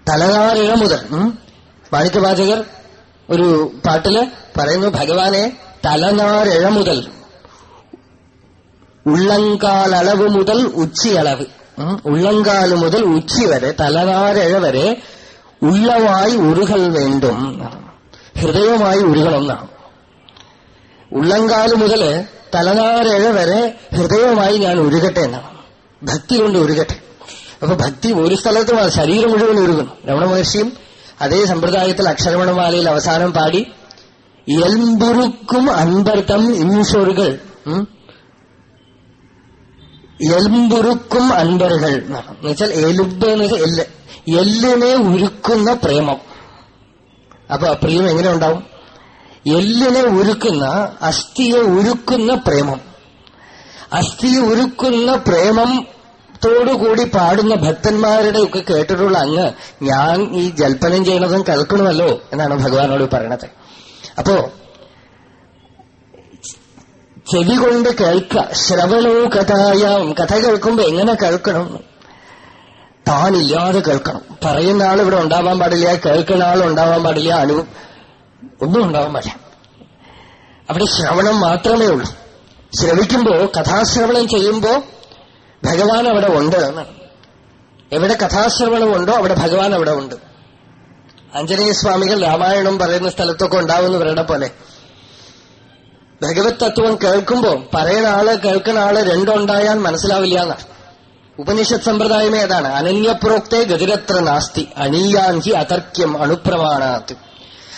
തലനാരിഴ മുതൽ വാണിജ്യവാചകർ ഒരു പാട്ടിൽ പറയുന്നു ഭഗവാനെ തലനാരിഴ മുതൽ ഉള്ളങ്കാലളവ് മുതൽ ഉച്ചിയളവ്. ഉള്ളങ്കാൽ മുതൽ ഉച്ചി വരെ തലനാരഴ വരെ ഉള്ളവായി ഉരുകൾ വേണ്ടും. ഹൃദയമായി ഉരുകളൊന്നാണ്. ഉള്ളങ്കാൽ മുതൽ തലനാരഴ വരെ ഹൃദയമായി ഞാൻ ഉരുകട്ടെ എന്നാണ്. ഭക്തി കൊണ്ട് ഉരുകട്ടെ. അപ്പൊ ഭക്തി ഒരു സ്ഥലത്തും ശരീരം മുഴുവൻ ഉരുകുന്നു. രമണ മഹർഷിയും അതേ സമ്പ്രദായത്തിൽ അക്ഷരമണമാലയിൽ അവസാനം പാടി എൽമ്പുറുക്കും അൻപർത്തം ഇൻഷോറുകൾ. എൽമ്പുറുക്കും അൻപറുകൾ എന്ന് എന്നുവെച്ചാൽ എലുമ്പ് എന്ന് വെച്ചാൽ എല്ല്. എല്ലിനെ ഉരുക്കുന്ന പ്രേമം. അപ്പൊ ആ പ്രിയം എങ്ങനെ ഉണ്ടാവും? എല്ലിനെ ഉരുക്കുന്ന അസ്ഥിയെ ഉരുക്കുന്ന പ്രേമം. അസ്ഥിയെ ഉരുക്കുന്ന പ്രേമം ത്തോടുകൂടി പാടുന്ന ഭക്തന്മാരുടെ ഒക്കെ കേട്ടിട്ടുള്ള അങ്ങ് ഞാൻ ഈ ജൽപ്പനം ചെയ്യണതും കേൾക്കണമല്ലോ എന്നാണ് ഭഗവാനോട് പറയണത്. അപ്പോ ചെവി കൊണ്ട് കേൾക്ക. ശ്രവണോ കഥായാം കഥ കേൾക്കുമ്പോ എങ്ങനെ കേൾക്കണം? താനില്ലാതെ കേൾക്കണം. പറയുന്ന ആൾ ഇവിടെ ഉണ്ടാവാൻ പാടില്ല കേൾക്കുന്ന ആൾ ഉണ്ടാവാൻ പാടില്ല അനു ഒന്നും ഉണ്ടാവാൻ പാടില്ല. അവിടെ ശ്രവണം മാത്രമേ ഉള്ളൂ. ശ്രവിക്കുമ്പോ കഥാശ്രവണം ചെയ്യുമ്പോ ഭഗവാൻ അവിടെ ഉണ്ട് എന്നാണ്. എവിടെ കഥാശ്രവണം ഉണ്ടോ അവിടെ ഭഗവാൻ അവിടെ ഉണ്ട്. ആഞ്ജനേയ സ്വാമികൾ രാമായണം പറയുന്ന സ്ഥലത്തൊക്കെ ഉണ്ടാവുന്നവരുടെ പോലെ. ഭഗവത് തത്വം കേൾക്കുമ്പോ പറയുന്ന ആൾ കേൾക്കുന്ന ആൾ രണ്ടുണ്ടായാൽ മനസ്സിലാവില്ല എന്നാണ് ഉപനിഷത് സമ്പ്രദായമേ അതാണ്. അനന്യപ്രോക്തേ ഗതിരത്ര നാസ്തി അണീയാൻഹി അതർക്യം അണുപ്രമാണാത്ത്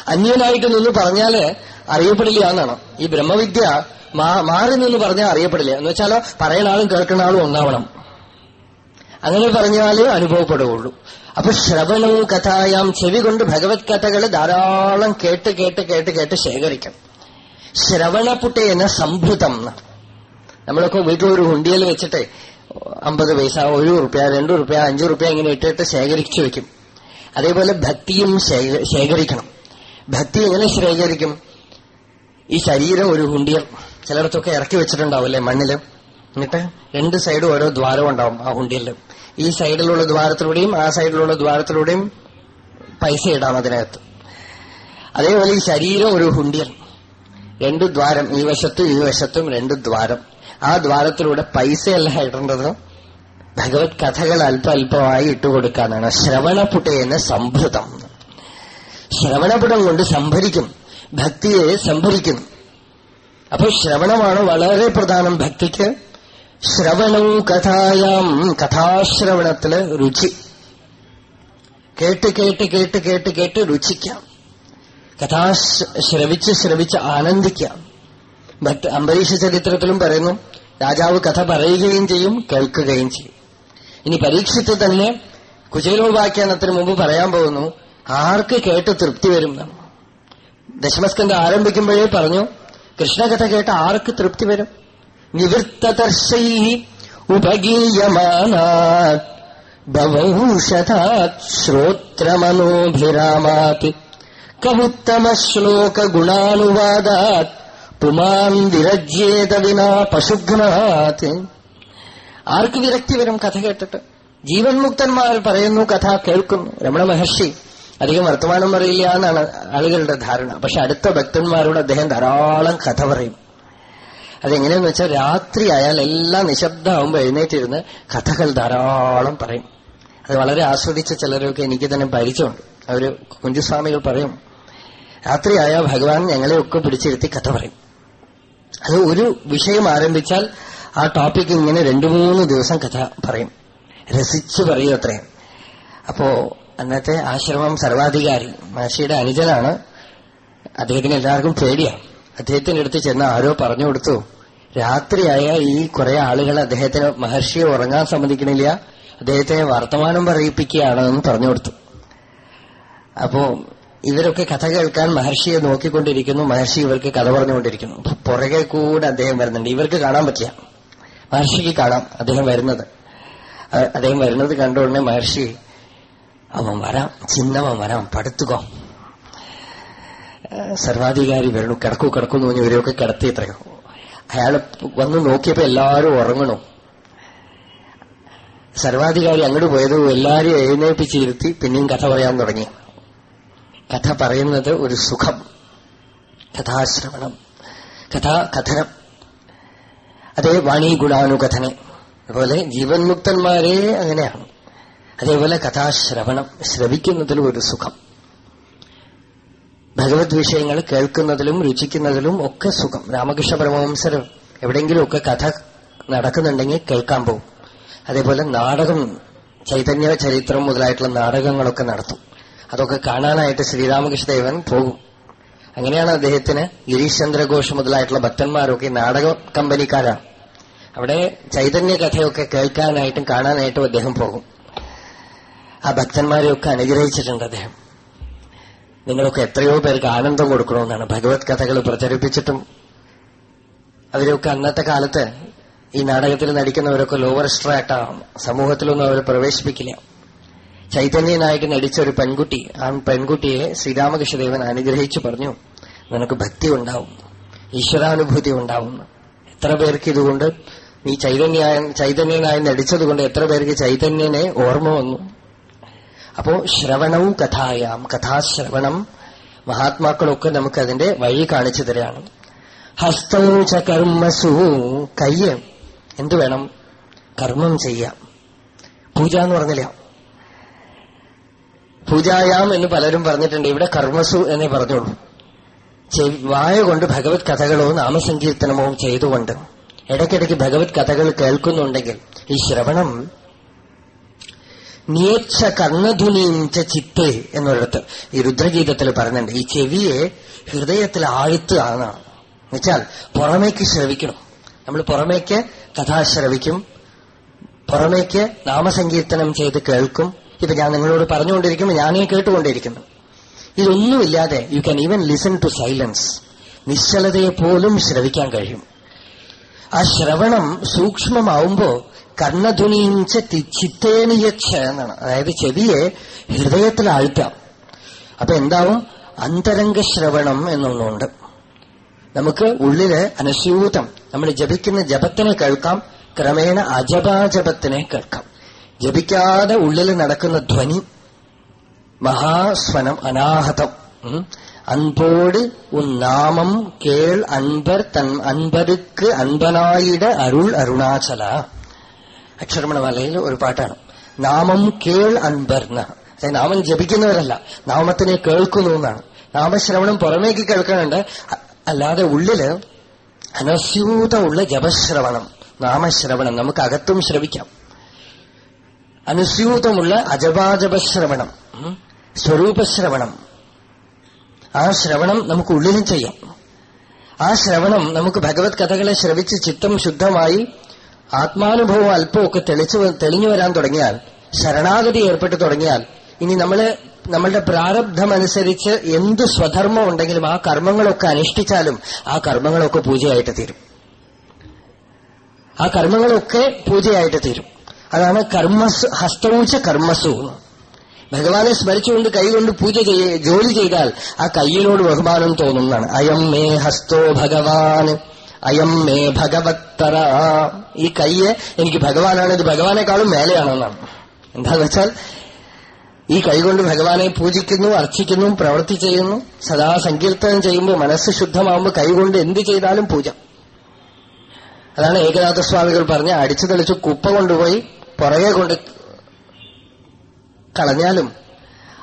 അന്യനായിട്ട് നിന്ന് പറഞ്ഞാൽ അറിയപ്പെടില്ല എന്നാണ്. ഈ ബ്രഹ്മവിദ്യ മാറി നിന്ന് പറഞ്ഞാൽ അറിയപ്പെടില്ല. എന്ന് വെച്ചാലോ പറയുന്ന ആളും കേൾക്കുന്ന ആളും ഒന്നാവണം. അങ്ങനെ പറഞ്ഞാലേ അനുഭവപ്പെടുകയുള്ളൂ. അപ്പൊ ശ്രവണവും കഥായാം ചെവി കൊണ്ട് ഭഗവത് കഥകൾ ധാരാളം കേട്ട് കേട്ട് കേട്ട് കേട്ട് ശേഖരിക്കണം. ശ്രവണപുട്ടേന സംഭൃതം നമ്മളൊക്കെ വീട്ടിൽ ഒരു ഹുണ്ടിയിൽ വെച്ചിട്ട് അമ്പത് പൈസ ഒരു റുപ്യ രണ്ടു റുപ്യ അഞ്ചു റുപ്യ ഇങ്ങനെ ഇട്ടിട്ട് ശേഖരിച്ചു വെക്കും. അതേപോലെ ഭക്തിയും ശേഖരിക്കണം. ഭക്തി എങ്ങനെ ശേഖരിക്കും? ഈ ശരീരം ഒരു ഹുണ്ടിയൽ ചിലയിടത്തൊക്കെ ഇറക്കി വെച്ചിട്ടുണ്ടാവില്ലേ മണ്ണിൽ? എന്നിട്ട് രണ്ട് സൈഡും ഓരോ ദ്വാരം ഉണ്ടാവും ആ ഹുണ്ടിയൽ ഈ സൈഡിലുള്ള ദ്വാരത്തിലൂടെയും ആ സൈഡിലുള്ള ദ്വാരത്തിലൂടെയും പൈസ ഇടാം അതിനകത്ത്. അതേപോലെ ഈ ശരീരം ഒരു ഹുണ്ടിയൽ രണ്ട് ദ്വാരം ഈ വശത്തും ഈ വശത്തും രണ്ട് ദ്വാരം. ആ ദ്വാരത്തിലൂടെ പൈസയല്ല ഇടേണ്ടത്. ഭഗവത് കഥകൾ അല്പ അല്പമായി ഇട്ടുകൊടുക്കാനാണ് ശ്രവണപുട്ടയെന്ന് സംഭൃതം. ശ്രവണപുടം കൊണ്ട് സംഭരിക്കും. ഭക്തിയെ സംഭരിക്കും. അപ്പൊ ശ്രവണമാണ് വളരെ പ്രധാനം ഭക്തിക്ക്. ശ്രവണവും കഥായാം കഥാശ്രവണത്തിൽ രുചി. കേട്ട് കേട്ട് കേട്ട് കേട്ട് കേട്ട് രുചിക്കാം. കഥാ ശ്രവിച്ച് ശ്രവിച്ച് ആനന്ദിക്കാം ഭക്ത അംബരീഷ ചരിത്രത്തിലും പറയുന്നു രാജാവ് കഥ പറയുകയും ചെയ്യും കേൾക്കുകയും ചെയ്യും. ഇനി പരീക്ഷിച്ച് തന്നെ കുചേലോപാഖ്യാനത്തിന് മുമ്പ് പറയാൻ പോകുന്നു ആർക്ക് കേട്ട് തൃപ്തി വരും ദശമസ്കന്ധ ആരംഭിക്കുമ്പോഴേ പറഞ്ഞു കൃഷ്ണകഥ കേട്ട് ആർക്ക് തൃപ്തി വരും? നിവൃത്തതർശൈ ഉപഗീയമാനാത് ബവൗഷധാത് ശ്രോത്രമനോഭിരാമാത്. കവുത്തമശ്ലോക ഗുണാനുവാദാത് പുമാൻ വിരജ്യേത വിനാ പശുഘ്നാത് ആർക്ക് വിരക്തി വരും കഥ കേട്ടിട്ട്? ജീവൻ മുക്തന്മാർ പറയുന്നു കഥ കേൾക്കുന്നു. രമണ മഹർഷി അധികം വർത്തമാനം പറയില്ല എന്നാണ് ആളുകളുടെ ധാരണ. പക്ഷെ അടുത്ത ഭക്തന്മാരോട് അദ്ദേഹം ധാരാളം കഥ പറയും. അതെങ്ങനെയെന്ന് വെച്ചാൽ രാത്രി ആയാൽ എല്ലാം നിശബ്ദമാകുമ്പോൾ എഴുന്നേറ്റിരുന്ന് കഥകൾ ധാരാളം പറയും. അത് വളരെ ആസ്വദിച്ച ചിലരൊക്കെ എനിക്ക് തന്നെ പരിചയമുണ്ട്. അവർ കുഞ്ചുസ്വാമികൾ പറയും രാത്രിയായ ഭഗവാൻ ഞങ്ങളെയൊക്കെ പിടിച്ചിരുത്തി കഥ പറയും. അത് ഒരു വിഷയം ആരംഭിച്ചാൽ ആ ടോപ്പിക് ഇങ്ങനെ രണ്ടു മൂന്ന് ദിവസം കഥ പറയും. രസിച്ചു പറയും അത്രയും അപ്പോ അന്നത്തെ ആശ്രമം സർവാധികാരി മഹർഷിയുടെ അനുജനാണ്. അദ്ദേഹത്തിന് എല്ലാവർക്കും പേടിയാ. അദ്ദേഹത്തിന്റെ അടുത്ത് ചെന്ന് ആരോ പറഞ്ഞു കൊടുത്തു. രാത്രിയായ ഈ കുറെ ആളുകൾ അദ്ദേഹത്തിന് മഹർഷിയെ ഉറങ്ങാൻ സമ്മതിക്കണില്ല. അദ്ദേഹത്തെ വർത്തമാനം പറയിപ്പിക്കുകയാണ് എന്ന് പറഞ്ഞു കൊടുത്തു. അപ്പോ ഇവരൊക്കെ കഥ കേൾക്കാൻ മഹർഷിയെ നോക്കിക്കൊണ്ടിരിക്കുന്നു. മഹർഷി ഇവർക്ക് കഥ പറഞ്ഞുകൊണ്ടിരിക്കുന്നു. പുറകെ കൂടെ അദ്ദേഹം വരുന്നുണ്ട്. ഇവർക്ക് കാണാൻ പറ്റില്ല. മഹർഷിക്ക് കാണാം. അദ്ദേഹം വരുന്നത്. അദ്ദേഹം വരുന്നത് കണ്ട ഉടനെ മഹർഷി അവൻ വരാം. ചിന്നവൻ വരാം. പടുത്തുകോ. സർവാധികാരി വരണു കിടക്കൂ കിടക്കൂ എന്ന് പറഞ്ഞ് ഇവരെയൊക്കെ കിടത്തി ഇത്രയോ. അയാൾ വന്ന് നോക്കിയപ്പോ എല്ലാവരും ഉറങ്ങണു. സർവാധികാരി അങ്ങോട്ട് പോയത് എല്ലാവരും എഴുന്നേൽപ്പിച്ചിരുത്തി പിന്നെയും കഥ പറയാൻ തുടങ്ങി. കഥ പറയുന്നത് ഒരു സുഖം കഥാശ്രവണം കഥാ കഥനം. അതേ വാണി ഗുണാനുകഥനെ. അതുപോലെ ജീവൻ മുക്തന്മാരെ അങ്ങനെയാണ്. അതേപോലെ കഥാശ്രവണം ശ്രവിക്കുന്നതിലും ഒരു സുഖം. ഭഗവത് വിഷയങ്ങൾ കേൾക്കുന്നതിലും രുചിക്കുന്നതിലും ഒക്കെ സുഖം. രാമകൃഷ്ണ പരമവംസർ എവിടെയെങ്കിലുമൊക്കെ കഥ നടക്കുന്നുണ്ടെങ്കിൽ കേൾക്കാൻ പോകും. അതേപോലെ നാടകം ചൈതന്യ ചരിത്രം മുതലായിട്ടുള്ള നാടകങ്ങളൊക്കെ നടത്തും. അതൊക്കെ കാണാനായിട്ട് ശ്രീരാമകൃഷ്ണദേവൻ പോകും. അങ്ങനെയാണ് അദ്ദേഹത്തിന് ഗിരീഷ് ചന്ദ്രഘോഷ് മുതലായിട്ടുള്ള ഭക്തന്മാരൊക്കെ നാടക കമ്പനിക്കാരാണ് അവിടെ ചൈതന്യ കഥയൊക്കെ കേൾക്കാനായിട്ടും കാണാനായിട്ടും അദ്ദേഹം പോകും. ആ ഭക്തന്മാരെയൊക്കെ അനുഗ്രഹിച്ചിട്ടുണ്ട് അദ്ദേഹം. നിങ്ങളൊക്കെ എത്രയോ പേർക്ക് ആനന്ദം കൊടുക്കണമെന്നാണ് ഭഗവത് കഥകൾ പ്രചരിപ്പിച്ചിട്ടും. അവരൊക്കെ അന്നത്തെ കാലത്ത് ഈ നാടകത്തിൽ നടിക്കുന്നവരൊക്കെ ലോവർ സ്ട്രാറ്റാണ് സമൂഹത്തിലൊന്നും അവരെ പ്രവേശിപ്പിക്കില്ല. ചൈതന്യനായിട്ട് അടിച്ച ഒരു പെൺകുട്ടി. ആ പെൺകുട്ടിയെ ശ്രീരാമകൃഷ്ണദേവൻ അനുഗ്രഹിച്ചു പറഞ്ഞു നിനക്ക് ഭക്തി ഉണ്ടാവും ഈശ്വരാനുഭൂതി ഉണ്ടാവും. എത്ര പേർക്ക് ഇതുകൊണ്ട് നീ ചൈതന്യ ചൈതന്യനായ അടിച്ചതുകൊണ്ട് എത്ര പേർക്ക് ചൈതന്യനെ ഓർമ്മ വന്നു? അപ്പോ ശ്രവണവും കഥായാം. കഥാശ്രവണം മഹാത്മാക്കളൊക്കെ നമുക്ക് അതിന്റെ വഴി കാണിച്ചു തരാണ്. ഹസ്തവും ച കർമ്മസു കയ്യ്. എന്തു വേണം? കർമ്മം ചെയ്യാം. പൂജ എന്ന് പറഞ്ഞില്ല. പൂജായാം എന്ന് പലരും പറഞ്ഞിട്ടുണ്ട്. ഇവിടെ കർമ്മസു എന്നേ പറഞ്ഞോളൂ വായ കൊണ്ട് ഭഗവത് കഥകളോ നാമസങ്കീർത്തനമോ ചെയ്തുകൊണ്ട് ഇടയ്ക്കിടയ്ക്ക് ഭഗവത് കഥകൾ കേൾക്കുന്നുണ്ടെങ്കിൽ ഈ ശ്രവണം നിയച്ച കർണധുനീം ചിത്തേ എന്നൊരിടത്ത് ഈ രുദ്രഗീതത്തിൽ പറഞ്ഞിട്ടുണ്ട്. ഈ ചെവിയെ ഹൃദയത്തിൽ ആഴ്ത്തുക എന്നാണ്. എന്നുവെച്ചാൽ പുറമേക്ക് ശ്രവിക്കണം. നമ്മൾ പുറമേക്ക് കഥാ ശ്രവിക്കും. പുറമേക്ക് നാമസങ്കീർത്തനം ചെയ്ത് കേൾക്കും. ഇപ്പൊ ഞാൻ നിങ്ങളോട് പറഞ്ഞുകൊണ്ടിരിക്കുമ്പോൾ ഞാനേ കേട്ടുകൊണ്ടിരിക്കുന്നു. ഇതൊന്നുമില്ലാതെ you can even listen to silence നിശ്ചലതയെ പോലും ശ്രവിക്കാൻ കഴിയും. ആ ശ്രവണം സൂക്ഷ്മമാവുമ്പോ കർണധുനിഞ്ച ചിത്തേനിയച്ഛ എന്നാണ്. അതായത് ചെവിയെ ഹൃദയത്തിൽ ആഴ്ത്താം. അപ്പൊ എന്താവും? അന്തരംഗ ശ്രവണം എന്നൊന്നുണ്ട്. നമുക്ക് ഉള്ളിൽ അനുസ്യൂതം നമ്മൾ ജപിക്കുന്ന ജപത്തിനെ കേൾക്കാം ക്രമേണ അജപാജപത്തിനെ കേൾക്കാം. ജപിക്കാതെ ഉള്ളിൽ നടക്കുന്ന ധ്വനി മഹാസ്വനം അനാഹതം. അൻപോട് ഉന്നാമം കേൾ അൻപർ തൻ അൻപതുക്ക് അൻപനായിട അരുൾ അരുണാചല. അക്ഷരമണ വലയിൽ ഒരു പാട്ടാണ്. നാമം കേൾ അൻപർന്ന് അതായത് നാമം ജപിക്കുന്നവരല്ല നാമത്തിനെ കേൾക്കുന്നു എന്നാണ്. നാമശ്രവണം പുറമേക്ക് കേൾക്കാനുണ്ട്. അല്ലാതെ ഉള്ളിൽ അനസ്യൂതമുള്ള ജപശ്രവണം നാമശ്രവണം നമുക്ക് അകത്തും ശ്രവിക്കാം. അനുസ്യൂതമുള്ള അജപാജപശ്രവണം. സ്വരൂപശ്രവണം. ആ ശ്രവണം നമുക്ക് ഉള്ളിലും ചെയ്യാം. ആ ശ്രവണം നമുക്ക് ഭഗവത് കഥകളെ ശ്രവിച്ച് ചിത്തം ശുദ്ധമായി ആത്മാനുഭവം അല്പമൊക്കെ തെളിച്ചു തെളിഞ്ഞു വരാൻ തുടങ്ങിയാൽ ശരണാഗതി ഏർപ്പെട്ടു തുടങ്ങിയാൽ ഇനി നമ്മൾ നമ്മളുടെ പ്രാരബ്ധമനുസരിച്ച് എന്ത് സ്വധർമ്മം ഉണ്ടെങ്കിലും ആ കർമ്മങ്ങളൊക്കെ അനുഷ്ഠിച്ചാലും ആ കർമ്മങ്ങളൊക്കെ പൂജയായിട്ട് തീരും. ആ കർമ്മങ്ങളൊക്കെ പൂജയായിട്ട് തീരും. അതാണ് കർമ്മസ് ഹസ്തൂച്ച കർമ്മസു. ഭഗവാനെ സ്മരിച്ചുകൊണ്ട് കൈകൊണ്ട് പൂജ ചെയ്യ ജോലി ചെയ്താൽ ആ കയ്യിനോട് ബഹുമാനം തോന്നുന്നതാണ്. അയം മേ ഹസ്തോ ഭഗവാൻ അയം മേ ഭഗവത്തറ ഈ കയ്യെ എനിക്ക് ഭഗവാനാണ്. ഇത് ഭഗവാനേക്കാളും മേലെയാണെന്നാണ്. എന്താന്ന് വെച്ചാൽ ഈ കൈകൊണ്ട് ഭഗവാനെ പൂജിക്കുന്നു അർച്ചിക്കുന്നു പ്രവൃത്തി ചെയ്യുന്നു സദാ സങ്കീർത്തനം ചെയ്യുമ്പോൾ മനസ്സ് ശുദ്ധമാകുമ്പോൾ കൈകൊണ്ട് എന്ത് ചെയ്താലും പൂജ. അതാണ് ഏകനാഥസ്വാമികൾ പറഞ്ഞ് അടിച്ചു തെളിച്ച് കുപ്പ കൊണ്ടുപോയി പുറകെ കൊണ്ട് കളഞ്ഞാലും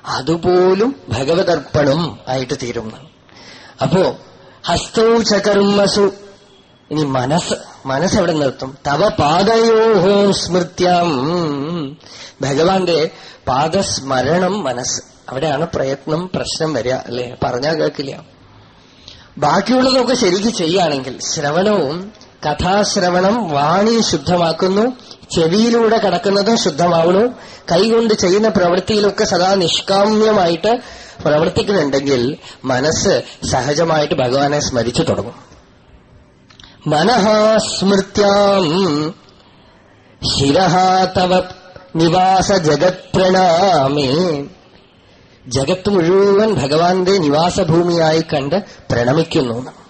അതുപോലും ഭഗവതർപ്പണം ആയിട്ട് തീരും അപ്പോ ഹസ്തവും ചകർമ്മസു. ഇനി മനസ്സ് മനസ്സെവിടെ നിർത്തും? തവ പാദയോഹോ സ്മൃത്യം. ഭഗവാന്റെ പാദസ്മരണം മനസ്സ്. അവിടെയാണ് പ്രയത്നം പ്രശ്നം വരിക അല്ലെ? പറഞ്ഞാൽ കേൾക്കില്ല. ബാക്കിയുള്ളതൊക്കെ ശരിക്ക് ചെയ്യുകയാണെങ്കിൽ ശ്രവണവും കഥാശ്രവണം വാണി ശുദ്ധമാക്കുന്നു ചെവിയിലൂടെ കടക്കുന്നതും ശുദ്ധമാവുന്നു കൈകൊണ്ട് ചെയ്യുന്ന പ്രവൃത്തിയിലൊക്കെ സദാ നിഷ്കാമ്യമായിട്ട് പ്രവർത്തിക്കുന്നുണ്ടെങ്കിൽ മനസ്സ് സഹജമായിട്ട് ഭഗവാനെ സ്മരിച്ചു തുടങ്ങും മനഃ സ്മൃത്യാം ശിരഹ തവ നിവാസ ജഗത് പ്രണാമേ ജഗത്ത് മുഴുവൻ ഭഗവാന്റെ നിവാസഭൂമിയായി കണ്ട് പ്രണമിക്കുന്നു.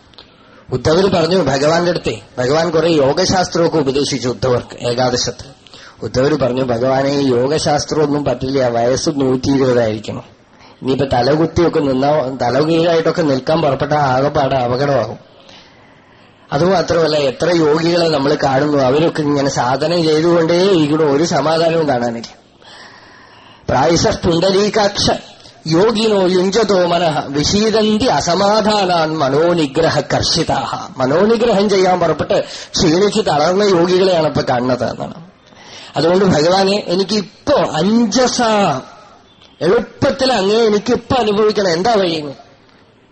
ഉദ്ധവർ പറഞ്ഞു ഭഗവാന്റെ അടുത്തേ. ഭഗവാൻ കുറെ യോഗശാസ്ത്രമൊക്കെ ഉപദേശിച്ചു ഉദ്ധവർക്ക് ഏകാദശത്തിൽ. ഉദ്ധവർ പറഞ്ഞു ഭഗവാനെ യോഗശാസ്ത്രമൊന്നും പറ്റില്ല വയസ്സ് നൂറ്റി ഇരുപതായിരിക്കണം ഇനിയിപ്പോ തലകുത്തിയൊക്കെ നിന്നാ തലകീഴായിട്ടൊക്കെ നിൽക്കാൻ പുറപ്പെട്ട ആകെപ്പാട് അപകടമാകും. അതുമാത്രമല്ല എത്ര യോഗികളെ നമ്മൾ കാണുന്നു അവരൊക്കെ ഇങ്ങനെ സാധനം ചെയ്തുകൊണ്ടേ ഇരിക്കണു ഒരു സമാധാനവും കാണാനില്ല. പ്രായശ പുണ്ടരീകാക്ഷ യോഗിനോ യുഞ്ചതോ മനഃ വിശീതന്തി അസമാധാനാൻ മനോനിഗ്രഹ കർഷിതാഹ മനോനിഗ്രഹം ചെയ്യാൻ പുറപ്പെട്ട് ക്ഷീണിച്ച് തളർന്ന യോഗികളെയാണ് ഇപ്പൊ കാണുന്നത് എന്നാണ്. അതുകൊണ്ട് ഭഗവാനെ എനിക്കിപ്പോ അഞ്ചസ. എളുപ്പത്തിൽ അങ്ങേ എനിക്കിപ്പോ അനുഭവിക്കണം. എന്താ വഴി?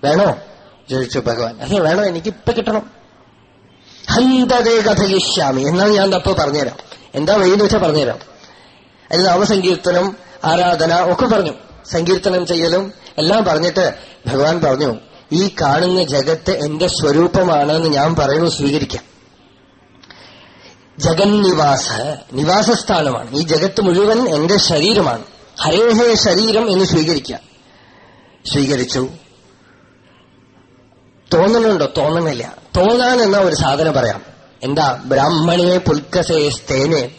വേണോ? ചോദിച്ചു ഭഗവാൻ. അതെ വേണോ? എനിക്കിപ്പൊ കിട്ടണം. ഹന്തതേ കഥയിഷ്യാമി. എന്നാൽ ഞാൻ അപ്പൊ പറഞ്ഞുതരാം. എന്താ വഴിയെന്ന് വെച്ചാൽ പറഞ്ഞുതരാം. അതിൽ നാമസങ്കീർത്തനം ആരാധന ഒക്കെ പറഞ്ഞു. സങ്കീർത്തനം ചെയ്യലും എല്ലാം പറഞ്ഞിട്ട് ഭഗവാൻ പറഞ്ഞു ഈ കാണുന്ന ജഗത്ത് എന്റെ സ്വരൂപമാണെന്ന് ഞാൻ പറയുന്നു സ്വീകരിക്കാം. ജഗന്നിവാസ നിവാസസ്ഥാനമാണ്. ഈ ജഗത്ത് മുഴുവൻ എന്റെ ശരീരമാണ്. ഹരേഹേ ശരീരം എന്ന് സ്വീകരിക്കാം സ്വീകരിച്ചു. തോന്നുന്നുണ്ടോ? തോന്നുന്നില്ല. തോന്നാൻ എന്ന ഒരു സാധനം പറയാം. എന്താ? ബ്രാഹ്മണിയെ പുൽക്കസേ സ്തേനെ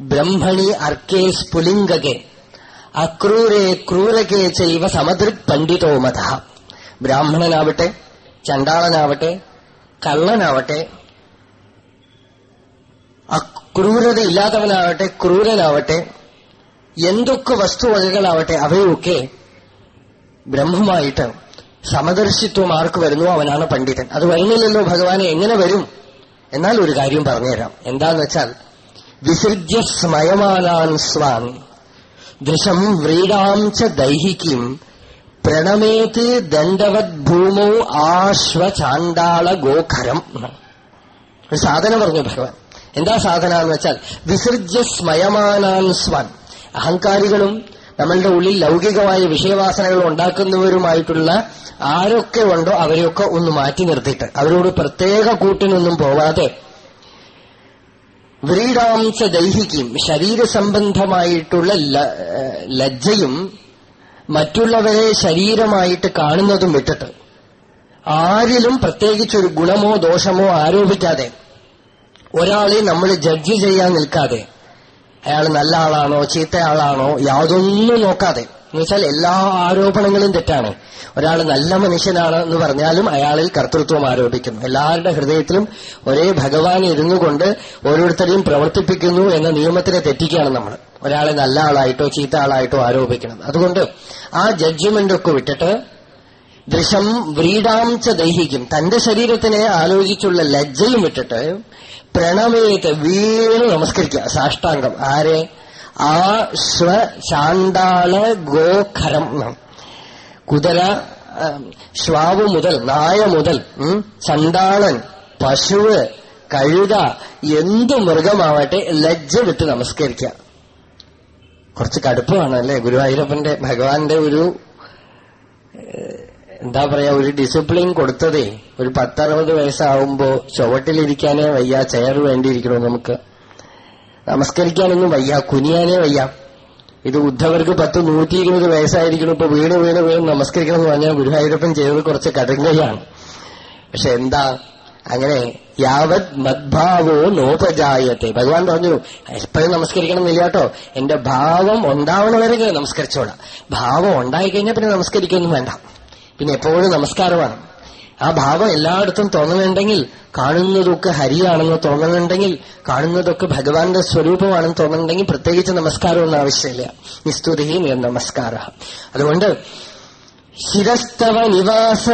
ബ്രഹ്മണി അർക്കേ സ്ഫുലിംഗകെ. അക്രൂരെ ക്രൂരകേ ചെയ്വ സമദൃക് പണ്ഡിതോ മത. ബ്രാഹ്മണനാവട്ടെ ചണ്ടാളനാവട്ടെ കള്ളനാവട്ടെ അക്രൂരത ഇല്ലാത്തവനാവട്ടെ ക്രൂരനാവട്ടെ എന്തൊക്കെ വസ്തുവകകളാവട്ടെ അവയൊക്കെ ബ്രഹ്മമായിട്ട് സമദർശിത്വം ആർക്ക് വരുന്നു അവനാണ് പണ്ഡിതൻ. അത് വരുന്നില്ലല്ലോ ഭഗവാനെ എങ്ങനെ വരും? എന്നാൽ ഒരു കാര്യം പറഞ്ഞുതരാം. എന്താന്ന് വെച്ചാൽ വിസൃജ്യ സ്മയമാനാൻ സ്വാൻ ദൃശം വ്രീഡാം ച ദൈഹിക്കും പ്രണമേത് ദണ്ഡവത് ഭൂമോ ആശ്വചാണ്ടാള ഗോഖരം ഒരു സാധന പറഞ്ഞു ഭഗവാൻ. എന്താ സാധന എന്ന് വെച്ചാൽ വിസർജ്യ സ്മയമാനാൻ സ്വാൻ. അഹങ്കാരികളും നമ്മളുടെ ഉള്ളിൽ ലൗകികമായ വിഷയവാസനകൾ ഉണ്ടാക്കുന്നവരുമായിട്ടുള്ള ആരൊക്കെ ഉണ്ടോ അവരെയൊക്കെ ഒന്ന് മാറ്റി നിർത്തിയിട്ട് അവരോട് പ്രത്യേക കൂട്ടിനൊന്നും പോവാതെ വ്രീഡാംശ ദൈഹിക്കും ശരീരസംബന്ധമായിട്ടുള്ള ലജ്ജയും മറ്റുള്ളവരെ ശരീരമായിട്ട് കാണുന്നതും വിട്ടിട്ട് ആരിലും പ്രത്യേകിച്ചൊരു ഗുണമോ ദോഷമോ ആരോപിക്കാതെ ഒരാളെ നമ്മൾ ജഡ്ജ് ചെയ്യാൻ നിൽക്കാതെ അയാൾ നല്ല ആളാണോ ചീത്ത ആളാണോ യാതൊന്നും നോക്കാതെ എന്നുവെച്ചാൽ എല്ലാ ആരോപണങ്ങളും തെറ്റാണ്. ഒരാൾ നല്ല മനുഷ്യനാണ് എന്ന് പറഞ്ഞാലും അയാളിൽ കർത്തൃത്വം ആരോപിക്കുന്നു. എല്ലാവരുടെ ഹൃദയത്തിലും ഒരേ ഭഗവാൻ ഇരുന്നു കൊണ്ട് ഓരോരുത്തരെയും പ്രവർത്തിപ്പിക്കുന്നു എന്ന നിയമത്തിനെ തെറ്റിക്കുകയാണ് നമ്മൾ. ഒരാളെ നല്ല ആളായിട്ടോ ചീത്ത ആളായിട്ടോ ആരോപിക്കണം. അതുകൊണ്ട് ആ ജഡ്ജ്മെന്റ് ഒക്കെ വിട്ടിട്ട് ദൃശം വ്രീഡാംച്ച ദൈഹിക്കും. തന്റെ ശരീരത്തിനെ ആലോചിച്ചുള്ള ലജ്ജയും വിട്ടിട്ട് പ്രണമേത്ത് വീണ് നമസ്കരിക്കുക. സാഷ്ടാംഗം. ആരെ? ആ സ്വ ചാണ്ടാള ഗോഖരം കുതിര ശ്വാവ് മുതൽ നായ മുതൽ ചണ്ടാളൻ പശുവ് കഴുത എന്തു മൃഗമാവട്ടെ ലജ്ജ വിട്ട് നമസ്കരിക്കുക കുറച്ച് കടുപ്പമാണ് അല്ലെ? ഗുരുവായൂരപ്പന്റെ ഭഗവാന്റെ ഒരു എന്താ പറയാ ഒരു ഡിസിപ്ലിൻ കൊടുത്തതേ. ഒരു പത്തറുപത് വയസ്സാവുമ്പോ ചുവട്ടിലിരിക്കാനേ വയ്യ ചെയർ വേണ്ടിയിരിക്കണോ നമുക്ക്? നമസ്കരിക്കാനൊന്നും വയ്യ. കുനിയാനേ വയ്യ. ഇത് ഉദ്ധവർക്ക് പത്ത് നൂറ്റി ഇരുപത് വയസ്സായിരിക്കണം. ഇപ്പൊ വീണ് വീണ് വീണ് നമസ്കരിക്കണം എന്ന് പറഞ്ഞാൽ ഗുരുവായൂരപ്പൻ ചെയ്തത് കുറച്ച് കടുങ്കയാണ് പക്ഷെ എന്താ? അങ്ങനെ യാവത് മദ്ഭാവോ നോപജായത്തെ. ഭഗവാൻ പറഞ്ഞു എപ്പോഴും നമസ്കരിക്കണം എന്നില്ല കേട്ടോ. എന്റെ ഭാവം ഉണ്ടാവണവരെ നമസ്കരിച്ചോളാം. ഭാവം ഉണ്ടായിക്കഴിഞ്ഞാൽ പിന്നെ നമസ്കരിക്കൊന്നും വേണ്ട. പിന്നെ എപ്പോഴും നമസ്കാരമാണ്. ആ ഭാവം എല്ലായിടത്തും തോന്നുന്നുണ്ടെങ്കിൽ കാണുന്നതൊക്കെ ഹരിയാണെന്ന് തോന്നുന്നുണ്ടെങ്കിൽ കാണുന്നതൊക്കെ ഭഗവാന്റെ സ്വരൂപമാണെന്ന് തോന്നുന്നുണ്ടെങ്കിൽ പ്രത്യേകിച്ച് നമസ്കാരമൊന്നും ആവശ്യമില്ല. നിസ്തുതി നമസ്കാര. അതുകൊണ്ട് ശിരസ്തവ നിവാസ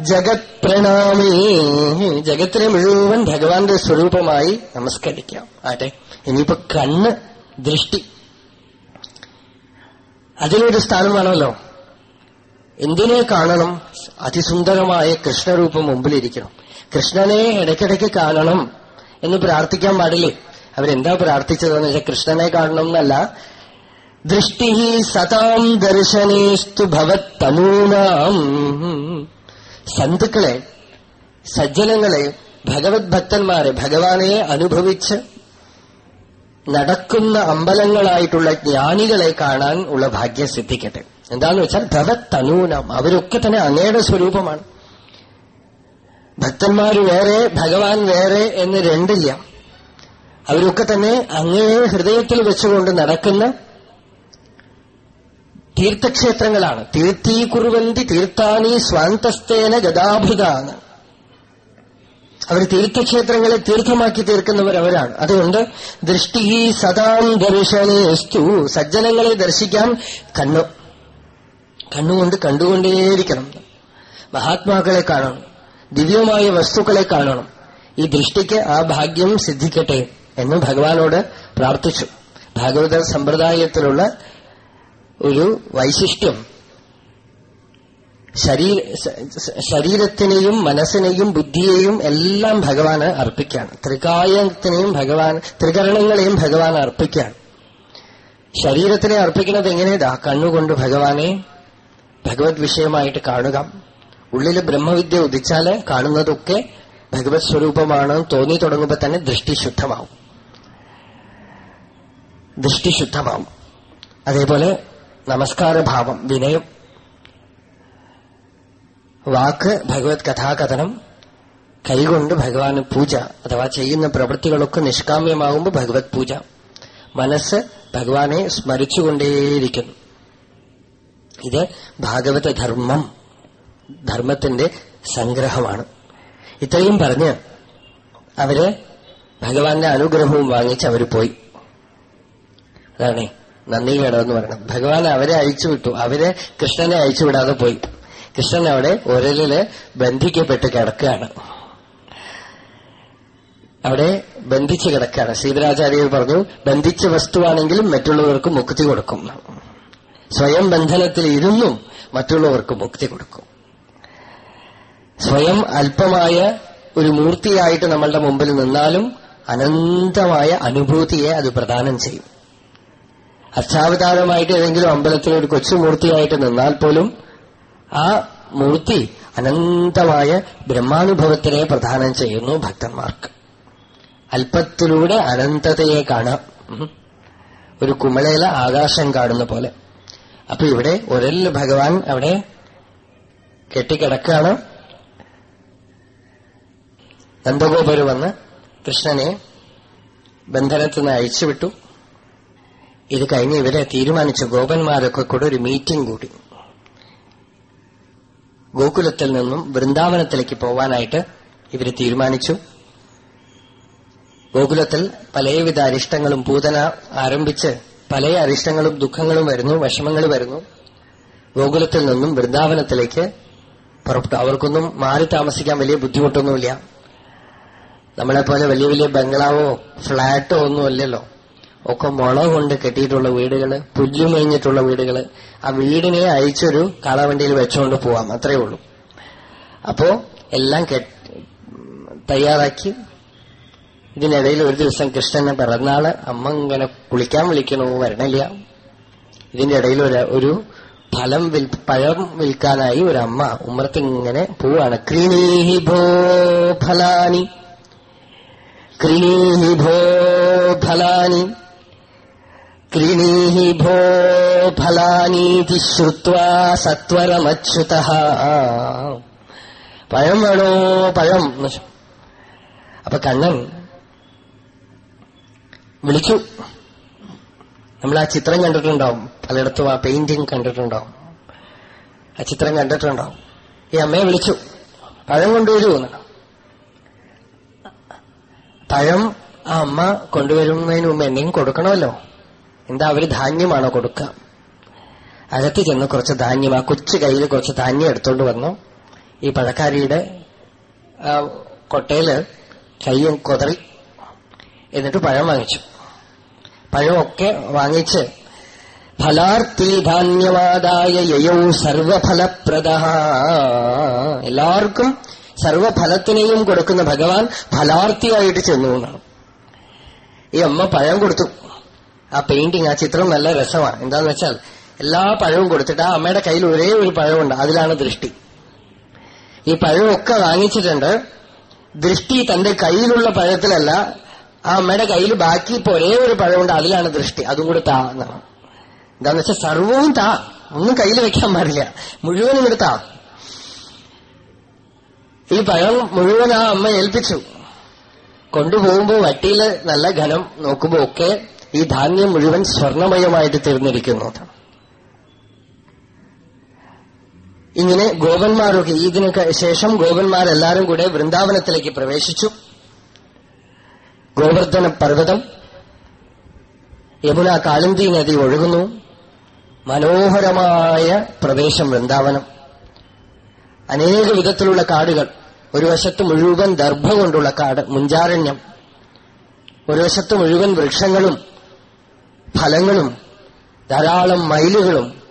ജഗത് പ്രണാമേ. ജഗത്തിനെ മുഴുവൻ ഭഗവാന്റെ സ്വരൂപമായി നമസ്കരിക്കാം. ആട്ടെ ഇനിയിപ്പോ കണ്ണ് ദൃഷ്ടി. അതിലൊരു സ്ഥാനമാണല്ലോ എന്തിനെ കാണണം? അതിസുന്ദരമായ കൃഷ്ണരൂപം മുമ്പിലിരിക്കണം. കൃഷ്ണനെ ഇടയ്ക്കിടയ്ക്ക് കാണണം എന്ന് പ്രാർത്ഥിക്കാൻ പാടില്ലേ? അവരെന്താ പ്രാർത്ഥിച്ചതെന്ന് വെച്ചാൽ കൃഷ്ണനെ കാണണം എന്നല്ല ദൃഷ്ടി സതാം ദർശനേസ്തു ഭവത്തനൂനാം. സന്തുക്കളെ സജ്ജനങ്ങളെ ഭഗവത് ഭക്തന്മാരെ ഭഗവാനെ അനുഭവിച്ച് നടക്കുന്ന അമ്പലങ്ങളായിട്ടുള്ള ജ്ഞാനികളെ കാണാൻ ഉള്ള ഭാഗ്യം സിദ്ധിക്കട്ടെ. എന്താന്ന് വെച്ചാൽ ഭഗത് തനൂനം അവരൊക്കെ തന്നെ അങ്ങയുടെ സ്വരൂപമാണ്. ഭക്തന്മാർ വേറെ ഭഗവാൻ വേറെ എന്ന് രണ്ടില്ല. അവരൊക്കെ തന്നെ അങ്ങയെ ഹൃദയത്തിൽ വെച്ചുകൊണ്ട് നടക്കുന്ന തീർത്ഥക്ഷേത്രങ്ങളാണ്. തീർത്ഥീകുറുവന്തി തീർത്ഥാനി സ്വാന്തസ്തേന ഗതാഭൃതാണ് അവർ തീർത്ഥക്ഷേത്രങ്ങളെ തീർത്ഥമാക്കി തീർക്കുന്നവർ അവരാണ് അതുകൊണ്ട് ദൃഷ്ടി സദാം ദർശനേസ്തു. സജ്ജനങ്ങളെ ദർശിക്കാൻ കണ്ണു കണ്ണുകൊണ്ട് കണ്ടുകൊണ്ടേയിരിക്കണം. മഹാത്മാക്കളെ കാണണം. ദിവ്യമായ വസ്തുക്കളെ കാണണം. ഈ ദൃഷ്ടിക്ക് ആ ഭാഗ്യം സിദ്ധിക്കട്ടെ എന്ന് ഭഗവാനോട് പ്രാർത്ഥിച്ചു. ഭാഗവത സമ്പ്രദായത്തിലുള്ള ഒരു വൈശിഷ്ട്യം. ശരീരത്തിനെയും മനസ്സിനെയും ബുദ്ധിയെയും എല്ലാം ഭഗവാന് അർപ്പിക്കുകയാണ്. ത്രികായത്തിനെയും ഭഗവാൻ ത്രികരണങ്ങളെയും ഭഗവാൻ അർപ്പിക്കുകയാണ്. ശരീരത്തിനെ അർപ്പിക്കുന്നത് എങ്ങനെയാ കണ്ണുകൊണ്ട് ഭഗവാനെ ഭഗവത് വിഷയമായിട്ട് കാണുക. ഉള്ളിൽ ബ്രഹ്മവിദ്യ ഉദിച്ചാൽ കാണുന്നതൊക്കെ ഭഗവത് സ്വരൂപമാണ് തോന്നി തുടങ്ങുമ്പോൾ തന്നെ ദൃഷ്ടി ശുദ്ധമാവും. ദൃഷ്ടി ശുദ്ധമാവും. അതേപോലെ നമസ്കാരഭാവം വിനയം. വാക്ക് ഭഗവത് കഥാകഥനം കൈകൊണ്ട് ഭഗവാന് പൂജ അഥവാ ചെയ്യുന്ന പ്രവൃത്തികളൊക്കെ നിഷ്കാമ്യമാകുമ്പോൾ ഭഗവത് പൂജ. മനസ്സ് ഭഗവാനെ സ്മരിച്ചുകൊണ്ടേയിരിക്കുന്നു. ഇത് ഭാഗവത ധർമ്മം ധർമ്മത്തിന്റെ സംഗ്രഹമാണ്. ഇത്രയും പറഞ്ഞ് അവർ ഭഗവാന്റെ അനുഗ്രഹവും വാങ്ങിച്ച് അവർ പോയി. അതാണേ നന്ദി കേടമെന്ന് പറയണം. ഭഗവാൻ അവരെ അയച്ചു വിട്ടു. അവരെ കൃഷ്ണനെ അയച്ചുവിടാതെ പോയി. കൃഷ്ണൻ അവിടെ ഒരലിൽ ബന്ധിക്കപ്പെട്ട് കിടക്കുകയാണ്. അവിടെ ബന്ധിച്ച് കിടക്കുകയാണ്. ശ്രീധരാചാര്യർ പറഞ്ഞു ബന്ധിച്ച വസ്തുവാണെങ്കിലും മറ്റുള്ളവർക്ക് മുക്തി കൊടുക്കും. സ്വയം ബന്ധനത്തിൽ ഇരുന്നും മറ്റുള്ളവർക്ക് മുക്തി കൊടുക്കും. സ്വയം അല്പമായ ഒരു മൂർത്തിയായിട്ട് നമ്മളുടെ മുമ്പിൽ നിന്നാലും അനന്തമായ അനുഭൂതിയെ അത് പ്രദാനം ചെയ്യും. അർച്ചാവതാരമായിട്ട് ഏതെങ്കിലും അമ്പലത്തിൽ ഒരു കൊച്ചുമൂർത്തിയായിട്ട് നിന്നാൽ പോലും ആ മൂർത്തി അനന്തമായ ബ്രഹ്മാനുഭവത്തിനെ പ്രദാനം ചെയ്യുന്നു ഭക്തന്മാർക്ക്. അല്പത്തിലൂടെ അനന്തതയെ കാണാം. ഒരു കുമളയിലെ ആകാശം കാണുന്ന പോലെ. അപ്പൊ ഇവിടെ ഒരൽ ഭഗവാൻ അവിടെ കെട്ടിക്കിടക്കാണ്. നന്ദഗോപര് വന്ന് കൃഷ്ണനെ ബന്ധനത്തിൽ നിന്ന് അയച്ചുവിട്ടു ഇത് കഴിഞ്ഞ് ഇവരെ തീരുമാനിച്ച ഗോപന്മാരൊക്കെ കൂടെ ഒരു മീറ്റിംഗ് കൂടി. ഗോകുലത്തിൽ നിന്നും വൃന്ദാവനത്തിലേക്ക് പോവാനായിട്ട് ഇവർ തീരുമാനിച്ചു. ഗോകുലത്തിൽ പലവിധ അരിഷ്ടങ്ങളും പൂതന ആരംഭിച്ച് പല അരിഷ്ടങ്ങളും ദുഃഖങ്ങളും വരുന്നു വിഷമങ്ങൾ വരുന്നു. ഗോകുലത്തിൽ നിന്നും വൃന്ദാവനത്തിലേക്ക് പുറപ്പെട്ടു. അവർക്കൊന്നും മാറി താമസിക്കാൻ വലിയ ബുദ്ധിമുട്ടൊന്നുമില്ല. നമ്മളെപ്പോലെ വലിയ വലിയ ബംഗ്ലാവോ ഫ്ളാറ്റോ ഒന്നുമല്ലല്ലോ ഒക്കെ മുള കൊണ്ട് കെട്ടിയിട്ടുള്ള വീടുകൾ പുല്ലുമേഞ്ഞിട്ടുള്ള വീടുകൾ. ആ വീടിനെ അയച്ചൊരു കാളവണ്ടിയിൽ വെച്ചുകൊണ്ട് പോവാം അത്രയേ ഉള്ളൂ. അപ്പോ എല്ലാം തയ്യാറാക്കി ഇതിനിടയിൽ ഒരു ദിവസം കൃഷ്ണനെ പിറന്നാൾ അമ്മ ഇങ്ങനെ കുളിക്കാൻ വിളിക്കണോ വരണില്ല. ഇതിന്റെ ഇടയിൽ ഒരു ഫലം വിൽ പഴം വിൽക്കാനായി ഒരു അമ്മ ഉമ്മറത്ത് ഇങ്ങനെ പോവാണ്. ക്രിണീഹി ഭോ ഫലാനി ക്രിണീഹി ഭോ ഫലാനി ക്രിണീഹി ഭോ ഫലാനീതി ശ്രുത്വ സത്വരമച്യുത. പഴം വേണോ പഴം. അപ്പൊ കണ്ണൻ വിളിച്ചു. നമ്മൾ ആ ചിത്രം കണ്ടിട്ടുണ്ടാവും. പലയിടത്തും ആ പെയിന്റിങ് കണ്ടിട്ടുണ്ടാവും. ആ ചിത്രം കണ്ടിട്ടുണ്ടാവും. ഈ അമ്മയെ വിളിച്ചു. പഴം കൊണ്ടുവരൂ എന്ന്. പഴം ആ അമ്മ കൊണ്ടുവരുന്നതിന് മുമ്പ് എന്തെങ്കിലും കൊടുക്കണമല്ലോ. എന്താ അവർ ധാന്യമാണോ കൊടുക്കുക? അകത്ത് ചെന്ന് കുറച്ച് ധാന്യം ആ കൊച്ചു കയ്യിൽ കുറച്ച് ധാന്യം എടുത്തോണ്ട് വന്നു. ഈ പഴക്കാരിയുടെ കൊട്ടയിൽ കയ്യും കൊതറി. എന്നിട്ട് പഴം വാങ്ങിച്ചു. പഴമൊക്കെ വാങ്ങിച്ച് ഫലാർത്ഥി ധാന്യവാദായ യയോ സർവഫലപ്രദ എല്ലാവർക്കും സർവഫലത്തിനെയും കൊടുക്കുന്ന ഭഗവാൻ ഫലാർത്ഥിയായിട്ട് ചെന്നു എന്നാണ്. ഈ അമ്മ പഴം കൊടുത്തു. ആ പെയിന്റിങ് ആ ചിത്രം നല്ല രസമാണ്. എന്താന്ന് വെച്ചാൽ എല്ലാ പഴവും കൊടുത്തിട്ട് ആ അമ്മയുടെ കയ്യിൽ ഒരേ ഒരു പഴമുണ്ട് അതിലാണ് ദൃഷ്ടി. ഈ പഴമൊക്കെ വാങ്ങിച്ചിട്ടുണ്ട്. ദൃഷ്ടി തന്റെ കയ്യിലുള്ള പഴത്തിലല്ല ആ അമ്മയുടെ കയ്യിൽ ബാക്കി ഇപ്പൊ ഒരേ ഒരു പഴമുണ്ട് അതിലാണ് ദൃഷ്ടി. അതും കൂടെ താ എന്താന്ന് വെച്ചാൽ സർവവും താ. ഒന്നും കയ്യിൽ വെക്കാൻ പാടില്ല. മുഴുവനും ഇവിടെ താ. ഈ പഴം മുഴുവൻ ആ അമ്മ ഏൽപ്പിച്ചു. കൊണ്ടുപോകുമ്പോൾ വട്ടിയിൽ നല്ല ഘനം നോക്കുമ്പോ ഒക്കെ ഈ ധാന്യം മുഴുവൻ സ്വർണമയമായിട്ട് തീർന്നിരിക്കുന്നു. ഇങ്ങനെ ഗോപന്മാരൊക്കെ ഇതിനൊക്കെ ശേഷം ഗോപന്മാരെല്ലാരും കൂടെ വൃന്ദാവനത്തിലേക്ക് പ്രവേശിച്ചു. ഗോവർദ്ധന പർവതം യമുന കാളിന്തി നദി ഒഴുകുന്നു. മനോഹരമായ പ്രദേശം വൃന്ദാവനം. അനേക വിധത്തിലുള്ള കാടുകൾ. ഒരു വശത്ത് മുഴുവൻ ദർഭ കൊണ്ടുള്ള കാട് മുഞ്ചാരണ്യം. ഒരു വശത്ത് മുഴുവൻ വൃക്ഷങ്ങളും ഫലങ്ങളും ധാരാളം മയിലുകളും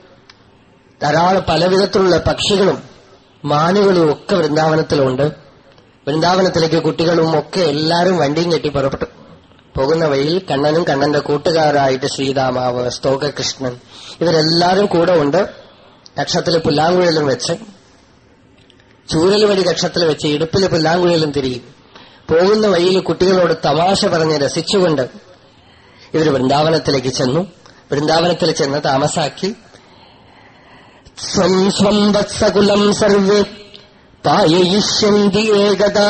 ധാരാളം പലവിധത്തിലുള്ള പക്ഷികളും മാനുകളും ഒക്കെ വൃന്ദാവനത്തിലുണ്ട്. വൃന്ദാവനത്തിലേക്ക് കുട്ടികളും ഒക്കെ എല്ലാവരും വണ്ടിയും കെട്ടി പുറപ്പെട്ടു. പോകുന്ന വഴിയിൽ കണ്ണനും കണ്ണന്റെ കൂട്ടുകാരായിട്ട് ശ്രീരാമാവ് സ്തോകകൃഷ്ണൻ ഇവരെല്ലാവരും കൂടെ ഉണ്ട്. കക്ഷത്തിൽ പുല്ലാങ്കുഴലും വെച്ച് ചൂരൽ വഴി കക്ഷത്തിൽ വെച്ച് ഇടുപ്പിൽ പുല്ലാങ്കുഴലും തിരിയും. പോകുന്ന വഴിയിൽ കുട്ടികളോട് തമാശ പറഞ്ഞ് രസിച്ചുകൊണ്ട് ഇവർ വൃന്ദാവനത്തിലേക്ക് ചെന്നു. വൃന്ദാവനത്തിൽ ചെന്ന് താമസാക്കി. സ്വം സ്വം വത്സകുലം സർവേ പായയിഷ്യന്തി ഏകദാ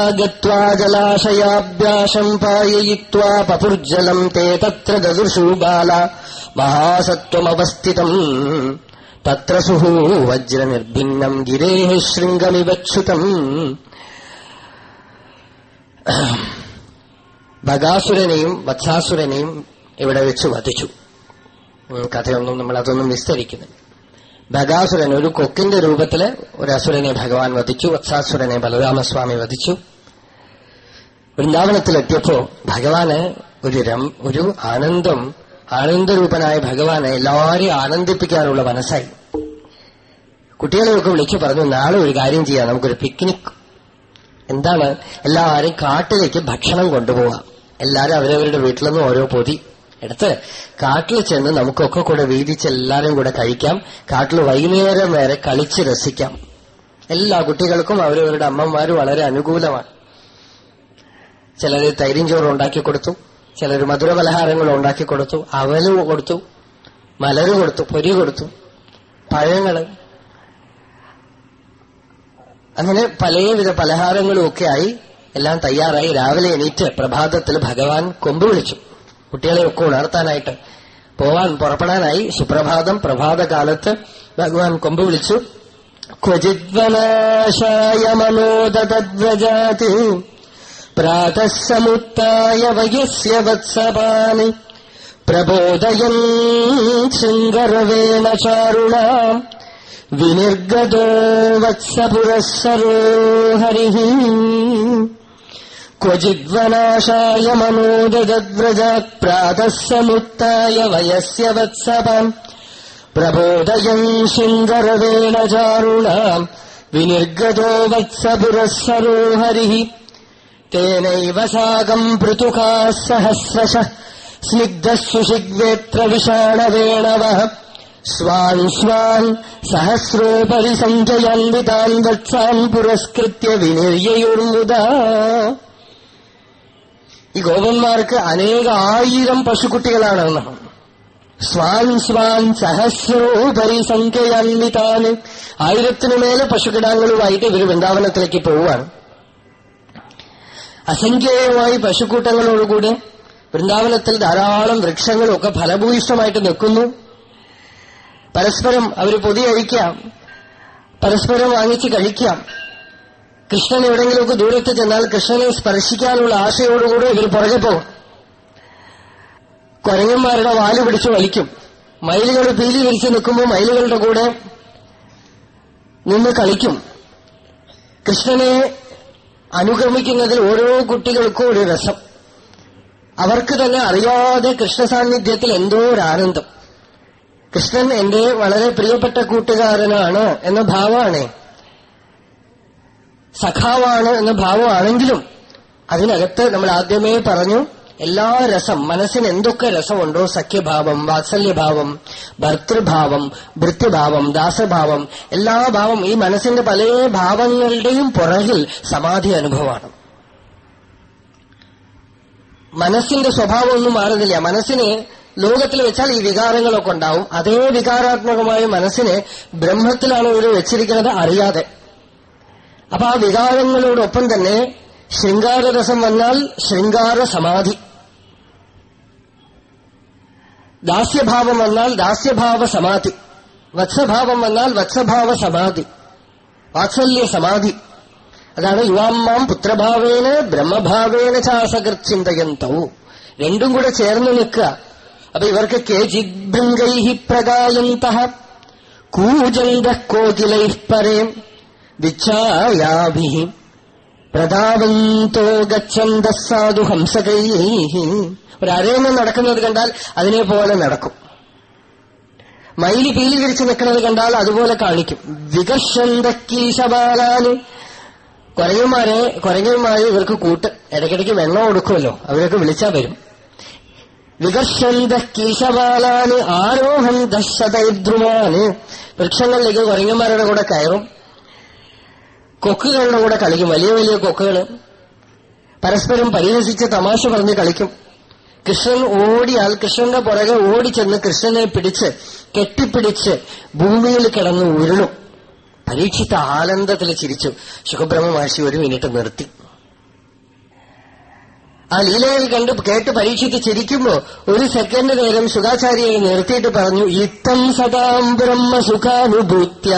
പായയിത്വാ പപുർജലം തേ തത്ര ദദൃശൂ ബാല മഹാസത്വമവസ്ഥിതം. തത്ര സുഹൂ വജ്രനിർഭിന്നം ഗിരേ ശൃംഗമിവക്ഷുതം ബഗാസുരനെയും വത്സാസുരനെയും ഇവിടെ വെച്ച് വധിച്ചു. കഥയൊന്നും നമ്മൾ അതൊന്നും വിസ്തരിക്കുന്നില്ല. ബഗാസുരൻ ഒരു കൊക്കിന്റെ രൂപത്തിൽ ഒരു അസുരനെ ഭഗവാൻ വധിച്ചു വത്സാസുരനെ ബലരാമസ്വാമി വധിച്ചു. വൃന്ദാവനത്തിലെത്തിയപ്പോ ഭഗവാന് ഒരു രം ഒരു ആനന്ദം ആനന്ദരൂപനായ ഭഗവാനെ എല്ലാവരെയും ആനന്ദിപ്പിക്കാനുള്ള മനസ്സായി. കുട്ടികളെയൊക്കെ വിളിച്ചു പറഞ്ഞു നാളെ ഒരു കാര്യം ചെയ്യാം നമുക്കൊരു പിക്നിക് എന്താണ്? എല്ലാവരും കാട്ടിലേക്ക് ഭക്ഷണം കൊണ്ടുപോകാം എല്ലാവരും അവരവരുടെ വീട്ടിൽ നിന്നും ഓരോ പൊതി. എടുത്ത് കാട്ടിൽ ചെന്ന് നമുക്കൊക്കെ കൂടെ വീതിച്ച് എല്ലാവരും കൂടെ കഴിക്കാം. കാട്ടിൽ വൈകുന്നേരം വരെ കളിച്ച് രസിക്കാം. എല്ലാ കുട്ടികൾക്കും അവരവരുടെ അമ്മമാര് വളരെ അനുകൂലമാണ്. ചിലർ തൈരിഞ്ചോറ് ചോറും ഉണ്ടാക്കി കൊടുത്തു. ചിലർ മധുര പലഹാരങ്ങൾ ഉണ്ടാക്കി കൊടുത്തു. അവൽ കൊടുത്തു. മലര് കൊടുത്തു. പൊരി കൊടുത്തു. പഴങ്ങൾ. അങ്ങനെ പലവിധ പലഹാരങ്ങളും ഒക്കെ ആയി എല്ലാം തയ്യാറായി. രാവിലെ എണീറ്റ് പ്രഭാതത്തിൽ ഭഗവാൻ കൊമ്പ് വിളിച്ചു. കുട്ടികളെയൊക്കെ ഉണർത്താനായിട്ട് പോവാൻ പുറപ്പെടാനായി. സുപ്രഭാതം പ്രഭാതകാലത്ത് ഭഗവാൻ കൊമ്പ് വിളിച്ചു. ക്വചിദ്വനാശായ മനോദദ്വജാതി പ്രാതഃ സമുത്തായ വയസ്യ വത്സപാനി പ്രബോധയൻ ശൃംഗരവേണ ചാരുണാം വിനിർഗതോ വത്സപുരസ്സരോ ഹരി ക്വചിദ്വനാശായ മനോദദ്വ്രജാത് പ്രാതഃ സമുത്തായ വയസ്യ വത്സപാം. പ്രബോധയൻ ശൃംഗരവേണ ചാരുണാം വിനിർഗതോ വത്സപുരസ്സരോ ഹരി തേനൈവ സാകം പൃതുകാः സഹസ്രശ. സ്നിഗ്ധസുഷിഗ്വേത്ര വിഷാണവേണവ സ്വാൻ സ്വാൻ സഹസ്രോപരി സഞ്ജയാൻവിതാൻ വത്സാൻ പുരസ്കൃത്യ വിനിര്യയുർമുദാ ഈ ഗോപന്മാർക്ക് അനേക ആയിരം പശുക്കുട്ടികളാണ് സ്വാൻ സ്വാൻ സഹസ്രോപരി സംഖ്യയാൻവിതാന് ആയിരത്തിനു മേലെ പശുക്കിടാങ്ങളുമായിട്ട് ഇവർ വൃന്ദാവനത്തിലേക്ക് പോവുകയാണ്. അസംഖ്യേയമായി പശുക്കൂട്ടങ്ങളോടുകൂടി വൃന്ദാവനത്തിൽ ധാരാളം വൃക്ഷങ്ങളൊക്കെ ഫലഭൂയിഷ്ടമായിട്ട് നിൽക്കുന്നു. പരസ്പരം അവർ പൊതി കഴിക്കാം പരസ്പരം വാങ്ങിച്ച് കഴിക്കാം. കൃഷ്ണൻ എവിടെയെങ്കിലുമൊക്കെ ദൂരത്ത് ചെന്നാൽ കൃഷ്ണനെ സ്പർശിക്കാനുള്ള ആശയോടുകൂടി ഇവർ പുറകെ പോകും. കുരങ്ങന്മാരുടെ വാൽ പിടിച്ച് വലിക്കും. മയിലുകൾ പീലി വിരിച്ച് നിൽക്കുമ്പോൾ മയിലുകളുടെ കൂടെ നിന്ന് കളിക്കും. കൃഷ്ണനെ അനുഗമിക്കുന്നതിൽ ഓരോ കുട്ടികൾക്കും ഒരു രസം. അവർക്ക് തന്നെ അറിയാതെ കൃഷ്ണ സാന്നിധ്യത്തിൽ എന്തോ ഒരു ആനന്ദം. കൃഷ്ണൻ എന്റെ വളരെ പ്രിയപ്പെട്ട കൂട്ടുകാരനാണ് എന്ന ഭാവമാണ്. സഖാവാണ് എന്ന ഭാവമാണെങ്കിലും അതിനകത്ത് നമ്മൾ ആദ്യമേ പറഞ്ഞു എല്ലാ രസം മനസ്സിന് എന്തൊക്കെ രസമുണ്ടോ സഖ്യഭാവം വാത്സല്യഭാവം ഭർത്തൃഭാവം ഭൃത്യഭാവം ദാസഭാവം എല്ലാ ഭാവം ഈ മനസ്സിന്റെ പല ഭാവങ്ങളുടെയും പുറകിൽ സമാധി അനുഭവമാണ്. മനസ്സിന്റെ സ്വഭാവം ഒന്നും മാറുന്നില്ല. മനസ്സിന് ലോകത്തിൽ വെച്ചാൽ ഈ വികാരങ്ങളൊക്കെ ഉണ്ടാവും. അതേ വികാരാത്മകമായ മനസ്സിനെ ബ്രഹ്മത്തിലാണ് ഇവർ വെച്ചിരിക്കുന്നത് അറിയാതെ. അപ്പൊ ആ വികാരങ്ങളോടൊപ്പം തന്നെ ശൃംഗാരരസം വന്നാൽ ശൃംഗാര സമാധി. ദാസ്യഭാവം വന്നാൽ ദാസ്യഭാവ സമാധി. വത്സഭാവം വന്നാൽ വത്സഭാവ സമാധി. വാത്സല്യ സമാധി. അതാണ് യുവാമ്മാം പുത്രഭാവേന ബ്രഹ്മഭാവേന ചാസകൃത് ചിന്തയന്തവും രണ്ടും കൂടെ ചേർന്ന് നിൽക്കുക. അപ്പൊ ഇവർക്ക് കേചിഭൃംഗൈ പ്രകായന്ത. കൂജന്ത കോകിലൈ പരേം. വിച്ഛായാഭി പ്രതാപന്തോ ഗച്ഛന്ത സാധു ഹംസകൈ ഒരു അരയണ്ണം നടക്കുന്നത് കണ്ടാൽ അതിനെ പോലെ നടക്കും. മയിൽ പീലി തിരിച്ച് നിൽക്കുന്നത് കണ്ടാൽ അതുപോലെ കാണിക്കും. വികർഷന്ത കീശബാലാന് കുരങ്ങന്മാരെ കുരങ്ങന്മാര് ഇവർക്ക് കൂട്ട്. ഇടയ്ക്കിടയ്ക്ക് വെള്ളം കൊടുക്കുമല്ലോ അവരൊക്കെ വിളിച്ചാൽ വരും. വികർഷന്ത കീശബാലാന് ആരോഹം ദശതൈദ്രുമാന് വൃക്ഷങ്ങളിലേക്ക് കുരങ്ങന്മാരുടെ കൂടെ കയറും. കൊക്കുകളുടെ കൂടെ കളിക്കും. വലിയ വലിയ കൊക്കുകൾ പരസ്പരം പരിഹസിച്ച് തമാശ പറഞ്ഞ് കളിക്കും. കൃഷ്ണൻ ഓടിയാൽ കൃഷ്ണന്റെ പുറകെ ഓടിച്ചെന്ന് കൃഷ്ണനെ പിടിച്ച് കെട്ടിപ്പിടിച്ച് ഭൂമിയിൽ കിടന്ന് ഉരുളും. പരീക്ഷിത്ത ആനന്ദത്തിൽ ചിരിച്ചു. സുഖബ്രഹ്മ മഹർഷി ഒരു മിനിറ്റ് നിർത്തി. ആ ലീലകൾ കണ്ട് കേട്ട് പരീക്ഷിച്ച് ചിരിക്കുമ്പോ ഒരു സെക്കൻഡ് നേരം സുഖാചാര്യയെ നിർത്തിയിട്ട് പറഞ്ഞു ഇത്തം സദാം ബ്രഹ്മ സുഖാനുഭൂത്യ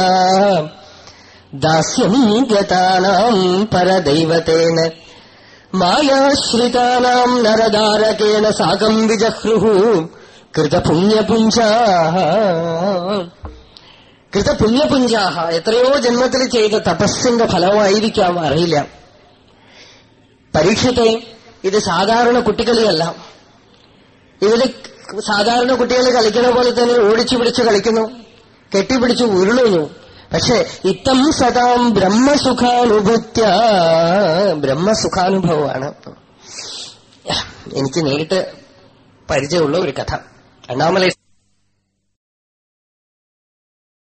ദാസ്യം ഗതാനാം പരദൈവതേന. മായാശ്രിതാനാം നരദാരകേണ സാകം വിജഹ്രുഹു. കൃതപുണ്യപുഞ്ചാ കൃതപുണ്യപുഞ്ചാഹ. എത്രയോ ജന്മത്തിൽ ചെയ്ത തപസ്സിന്റെ ഫലമായിരിക്കാം അറിയില്ല. പരീക്ഷത്തെ ഇത് സാധാരണ കുട്ടികളിയല്ല. ഇവർ സാധാരണ കുട്ടികൾ കളിക്കുന്ന പോലെ തന്നെ ഓടിച്ചു പിടിച്ച് കളിക്കുന്നു. കെട്ടിപ്പിടിച്ച് ഉരുളുന്നു. പക്ഷെ ഇത്തം സദാം ബ്രഹ്മസുഖാനുഭൂത്യ. ബ്രഹ്മസുഖാനുഭവമാണ്. എനിക്ക് നേരിട്ട് പരിചയമുള്ള ഒരു കഥ. അണ്ണാമലൈ